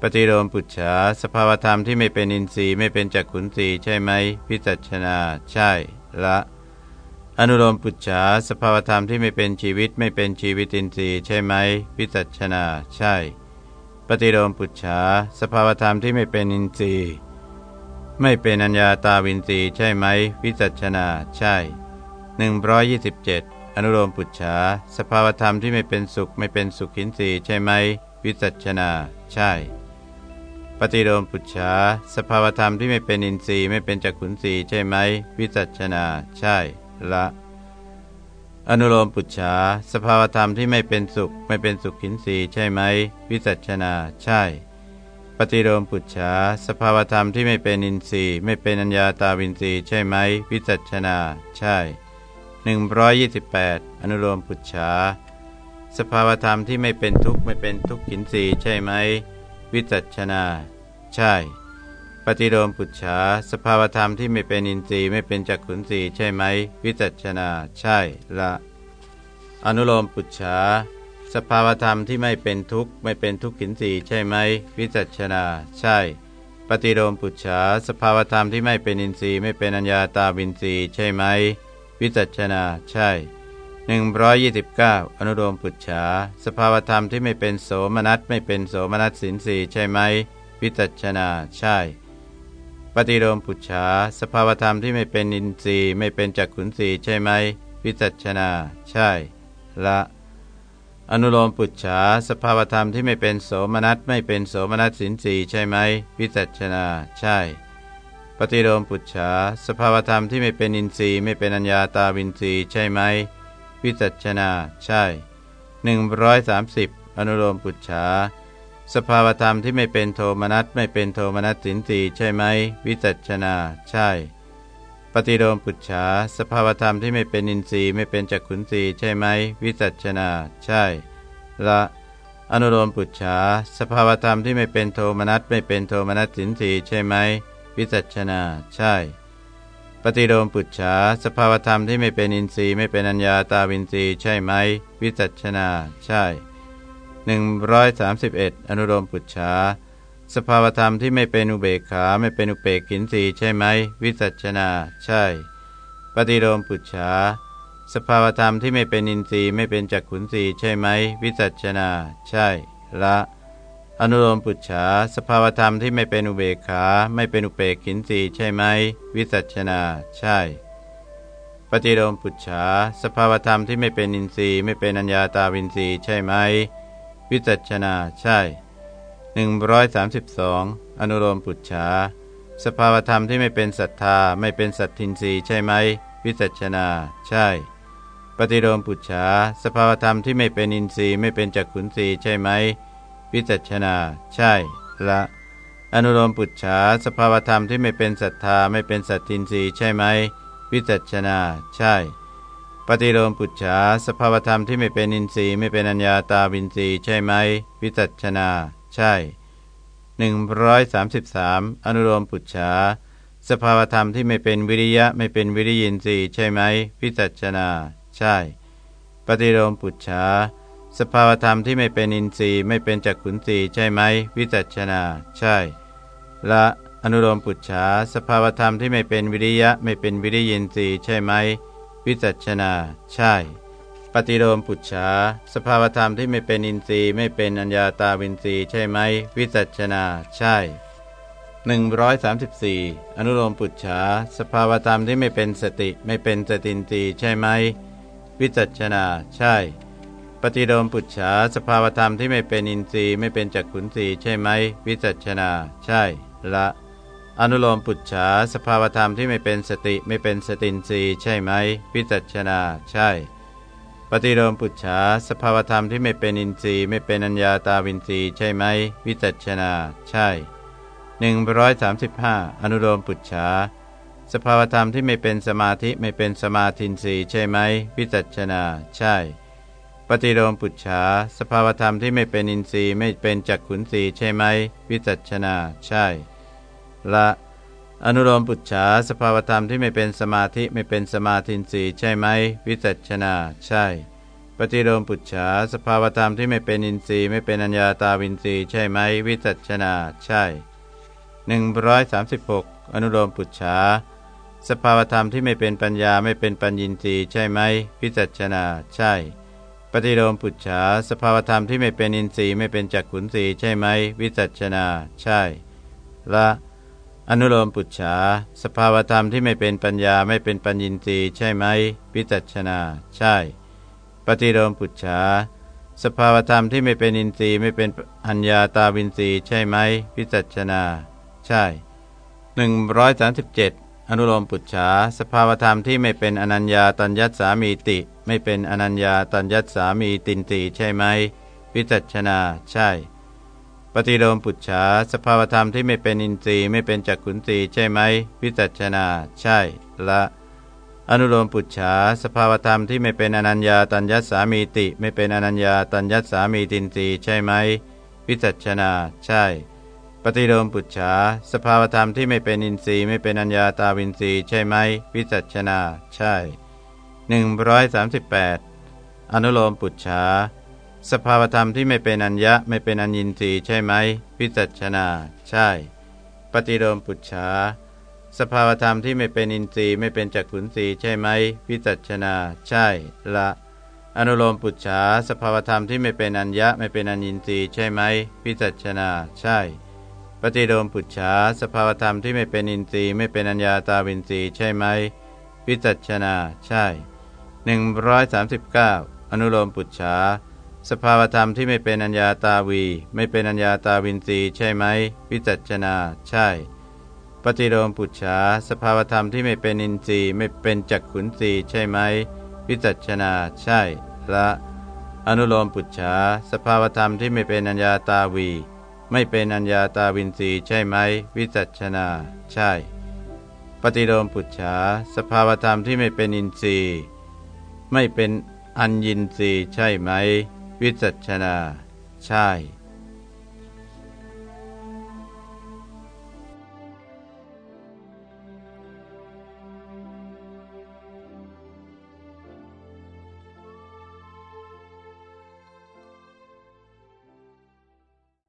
Speaker 1: ปฏิโลมปุจฉาสภาวธรรมที่ไม่เป็นอินทรีย์ไม่เป็นจักขุนทรีย์ใช่ไหมวิจัชนา ใช่ ละ อนุโลมปุจฉาสภาวธรรมที่ไม่เป็นชีวิตไม่เป็นชีวิตอินทรีย์ใช่ไหมวิจัชนา ใช่ ปฏิโลมปุจฉาสภาวธรรมที่ไม่เป็นอินทรีย์ ไม่เป็นอัญญาตาวินทรีใช่ไหมวิจัชนา ใช่ 127 อนุโลมปุจฉาสภาวธรรมที่ไม่เป็นสุขไม่เป็นสุขขินรีใช่ไหม วิจัชนา ใช่ ปฏิโลมปุจฉาสภาวธรรมที่ไม่เป็นอินทรีย์ไม่เป็นจักขุนรีใช่ไหม วิจัชนา ใช่ ละ อนุโลมปุจฉาสภาวธรรมที่ไม่เป็นสุขไม่เป็นสุขขินรีใช่ไหม วิจัชนา ใช่ปฏิโลมปุจฉาสภาวธรรมที่ไม่เป็นอินทรีย์ ไม่เป็นอัญญาตาวินทรีย์ใช่ไหม วิจัชนา ใช่ 128 อนุโลมปุจฉาสภาวธรรมที่ไม่เป็นทุกข์ไม่เป็นทุกขินทรีใช่ไหม วิจัชนา ใช่ ปฏิโลมปุจฉาสภาวธรรมที่ไม่เป็นอินทรีย์ไม่เป็นจักขุนทรีใช่ไหม วิจัชนา ใช่ละ อนุโลมปุจฉาสภาวธรรมที่ไม่เป็นทุกข์ไม่เป็นทุกขินสีใช่ไหม วิจัชนา ใช่ ปฏิโลมปุจฉาสภาวธรรมที่ไม่เป็นอินทรีย์ไม่เป็นอัญญาตาวินทรีย์ใช่ไหม วิจัชนาใช่129 อนุโลมปุจฉาสภาวธรรมที่ไม่เป็นโสมนัสไม่เป็นโสมนัสสินสีใช่ไหมวิจัชนาใช่ ปฏิโลมปุจฉาสภาวธรรมที่ไม่เป็นอินทรีย์ไม่เป็นจักขุนสีใช่ไหมวิจัชนาใช่ ละ อนุโลมปุจฉาสภาวธรรมที่ไม่เป็นโสมนัสไม่เป็นโสมนัสสินสีใช่ไหมวิจัชนาใช่ ปฏิโลมปุจฉาสภาวธรรมที่ไม่เป็นอินทรีย์ไม่เป็นอัญญาตาวินทรีย์ใช่ไหมวิจัชนาใช่ 130 อนุโลมปุจฉาสภาวธรรมที่ไม่เป็นโทมนัสไม่เป็นโทมนัสสินสีใช่ไหมวิจัชนาใช่ ปฏิโลมปุจฉาสภาวธรรมที่ไม่เป็นอินทรีย์ไม่เป็นจักขุนทรีย์ใช่ไหมวิจัชนาใช่ ละอนุโลมปุจฉาสภาวธรรมที่ไม่เป็นโทมนัสไม่เป็นโทมนัสสินทรีย์ใช่ไหม วิจัชนา ใช่ ปฏิโลมปุจฉาสภาวธรรมที่ไม่เป็นอินทรีย์ไม่เป็นอัญญาตาวินทรีย์ใช่ไหม วิจัชนา ใช่ 131 อนุโลมปุจฉาสภาวธรรมที่ไม่เป็นอุเบกขาไม่เป็นอุเปกขินสีใช่ไหม วิจัชนา ใช่ ปฏิโลมปุจฉาสภาวธรรมที่ไม่เป็นอินทรีย์ไม่เป็นจักขุนสีใช่ไหม วิจัชนา ใช่ ละ อนุโลมปุจฉาสภาวธรรมที่ไม่เป็นอุเบกขา ไม่เป็นอุเปกขินสีใช่ไหม วิจัชนา ใช่ ปฏิโลมปุจฉาสภาวธรรมที่ไม่เป็นอินทรีย์ ไม่เป็นอัญญาตาวินทรีย์ใช่ไหม วิจัชนา ใช่ 132 อนุโลมปุจฉาสภาวธรรมที่ไม่เป็นศรัทธา ไม่เป็นสัตทินรีใช่ไหม วิจัชนา ใช่ ปฏิโลมปุจฉาสภาวธรรมที่ไม่เป็นอินทรีย์ ไม่เป็นจักขุนรีใช่ไหม วิจัชนา ใช่ ละ อนุโลมปุจฉาสภาวธรรมที่ไม่เป็นศรัทธาไม่เป็นสัตทินรีใช่ไหม วิจัชนา ใช่ ปฏิโลมปุจฉาสภาวธรรมที่ไม่เป็นอินทรีย์ไม่เป็นอัญญาตาวินทรีย์ใช่ไหม วิจัชนา ใช่ 133 อนุโลมปุจฉาสภาวธรรมที่ไม่เป็นวิริยะไม่เป็นวิริยินทรีย์ใช่ไหม วิจัชนา ใช่ ปฏิโลมปุจฉา สภาวธรรมที่ไม่เป็นอินทรีย์ไม่เป็นจักขุนทรีย์ใช่ไหมวิจัชนา ใช่ ละอนุโลมปุจฉาสภาวธรรมที่ไม่เป็นวิริยะไม่เป็นวิริยินทรีย์ใช่ไหมวิจัชนา ใช่ ปฏิโลมปุจฉาสภาวธรรมที่ไม่เป็นอินทรีย์ไม่เป็นอัญญาตาวินทรีย์ใช่ไหมวิจัชนา ใช่134 อนุโลมปุจฉาสภาวธรรมที่ไม่เป็นสติไม่เป็นสตินทรีย์ใช่ไหมวิจัชนา ใช่ ปฏิโลมปุจฉาสภาวธรรมที่ไม่เป็นอินทรีย์ไม่เป็นจักขุนทรีย์ใช่ไหม วิจัชนา ใช่ ละ อนุโลมปุจฉาสภาวธรรมที่ไม่เป็นสติไม่เป็นสตินทรีย์ใช่ไหม วิจัชนา ใช่ ปฏิโลมปุจฉาสภาวธรรมที่ไม่เป็นอินทรีย์ไม่เป็นอัญญาตาวินทรีย์ใช่ไหม วิจัชนา ใช่135อนุโลมปุจฉาสภาวธรรมที่ไม่เป็นสมาธิไม่เป็นสมาธินทรีย์ใช่ไหม วิจัชนา ใช่ ปฏิโลมปุจฉาสภาวธรรมที่ไม่เป็นอินทรีย์ไม่เป็นจักขุนทรีใช่ไหม วิจัชนา ใช่ ละ อนุโลมปุจฉาสภาวธรรมที่ไม่เป็นสมาธิไม่เป็นสมาธินทรีย์ใช่ไหม วิจัชนา ใช่ ปฏิโลมปุจฉาสภาวธรรมที่ไม่เป็นอินทรีย์ไม่เป็นอัญญาตาวินทรีย์ใช่ไหม วิจัชนา ใช่ 136 อนุโลมปุจฉาสภาวธรรมที่ไม่เป็นปัญญาไม่เป็นปัญญินทรีย์ใช่ไหมพิจัชนา ใช่ ปฏิโลมปุจฉาสภาวธรรมที่ไม่เป็นอินทรีย์ไม่เป็นจักขุนทรีใช่ไหม วิจัชนา ใช่ ละ อนุโลมปุจฉาสภาวธรรมที่ไม่เป็นปัญญาไม่เป็นปัญญินทรีย์ใช่ไหม วิจัชนา ใช่ ปฏิโลมปุจฉาสภาวธรรมที่ไม่เป็นอินทรีย์ไม่เป็นอัญญาตาวินทรีย์ใช่ไหมวิจัชนา ใช่137อนุโลมปุจฉาสภาวธรรมที่ไม่เป็นอนัญญาตัญญัตสามีติ ไม่เป็นอนัญญาตัญญัตสามีตินติใช่ไหมวิจัชนาใช่ ปฏิโลมปุจฉาสภาวธรรมที่ไม่เป็นอินทรีย์ไม่เป็นจักขุนทรีใช่ไหมวิจัชนาใช่ ละ อนุโลมปุจฉาสภาวธรรมที่ไม่เป็นอนัญญาตัญญัตสามีติ ไม่เป็นอนัญญาตัญญัตสามีตินตีใช่ไหมวิจัชนาใช่ ปฏิโลมปุจฉาสภาวธรรมที่ไม่เป็นอินทรีย์ไม่เป็นอัญญาตาวินทรีย์ใช่ไหมวิจัชนาใช่ 138 อนุโลมปุจฉาสภาวธรรมที่ไม่เป็นอัญญะไม่เป็นอัญญินทรีย์ใช่ไหมวิจัชนา ใช่ ปฏิโลมปุจฉาสภาวธรรมที่ไม่เป็นอินทรีย์ไม่เป็นจักขุนทรีย์ใช่ไหมวิจัชนา ใช่ ละ อนุโลมปุจฉาสภาวธรรมที่ไม่เป็นอัญญะไม่เป็นอัญญินทรีย์ใช่ไหมวิจัชนา ใช่ ปฏิโลมปุจฉาสภาวธรรมที่ไม่เป็นอินทรีย์ไม่เป็นอัญญาตาวินทรีย์ใช่ไหมวิจัชนา ใช่ 139 อนุโลมปุจฉาสภาวธรรมที่ไม่เป็นอัญญาตาวี ไม่เป็นอัญญาตาวินทรีใช่ไหมวิจัชนา ใช่ ปฏิโลมปุจฉาสภาวธรรมที่ไม่เป็นอินทรีย์ไม่เป็นจักขุนทรีใช่ไหมวิจัชนา ใช่ละอนุโลมปุจฉาสภาวธรรมที่ไม่เป็นอัญญาตาวี ไม่เป็นอัญญาตาวินรีใช่ไหมวิจัชนา ใช่ ปฏิโลมปุจฉาสภาวธรรมที่ไม่เป็นอินทรีย์ ไม่เป็นอัญญินทรีย์ใช่ไหม วิจัชนา ใช่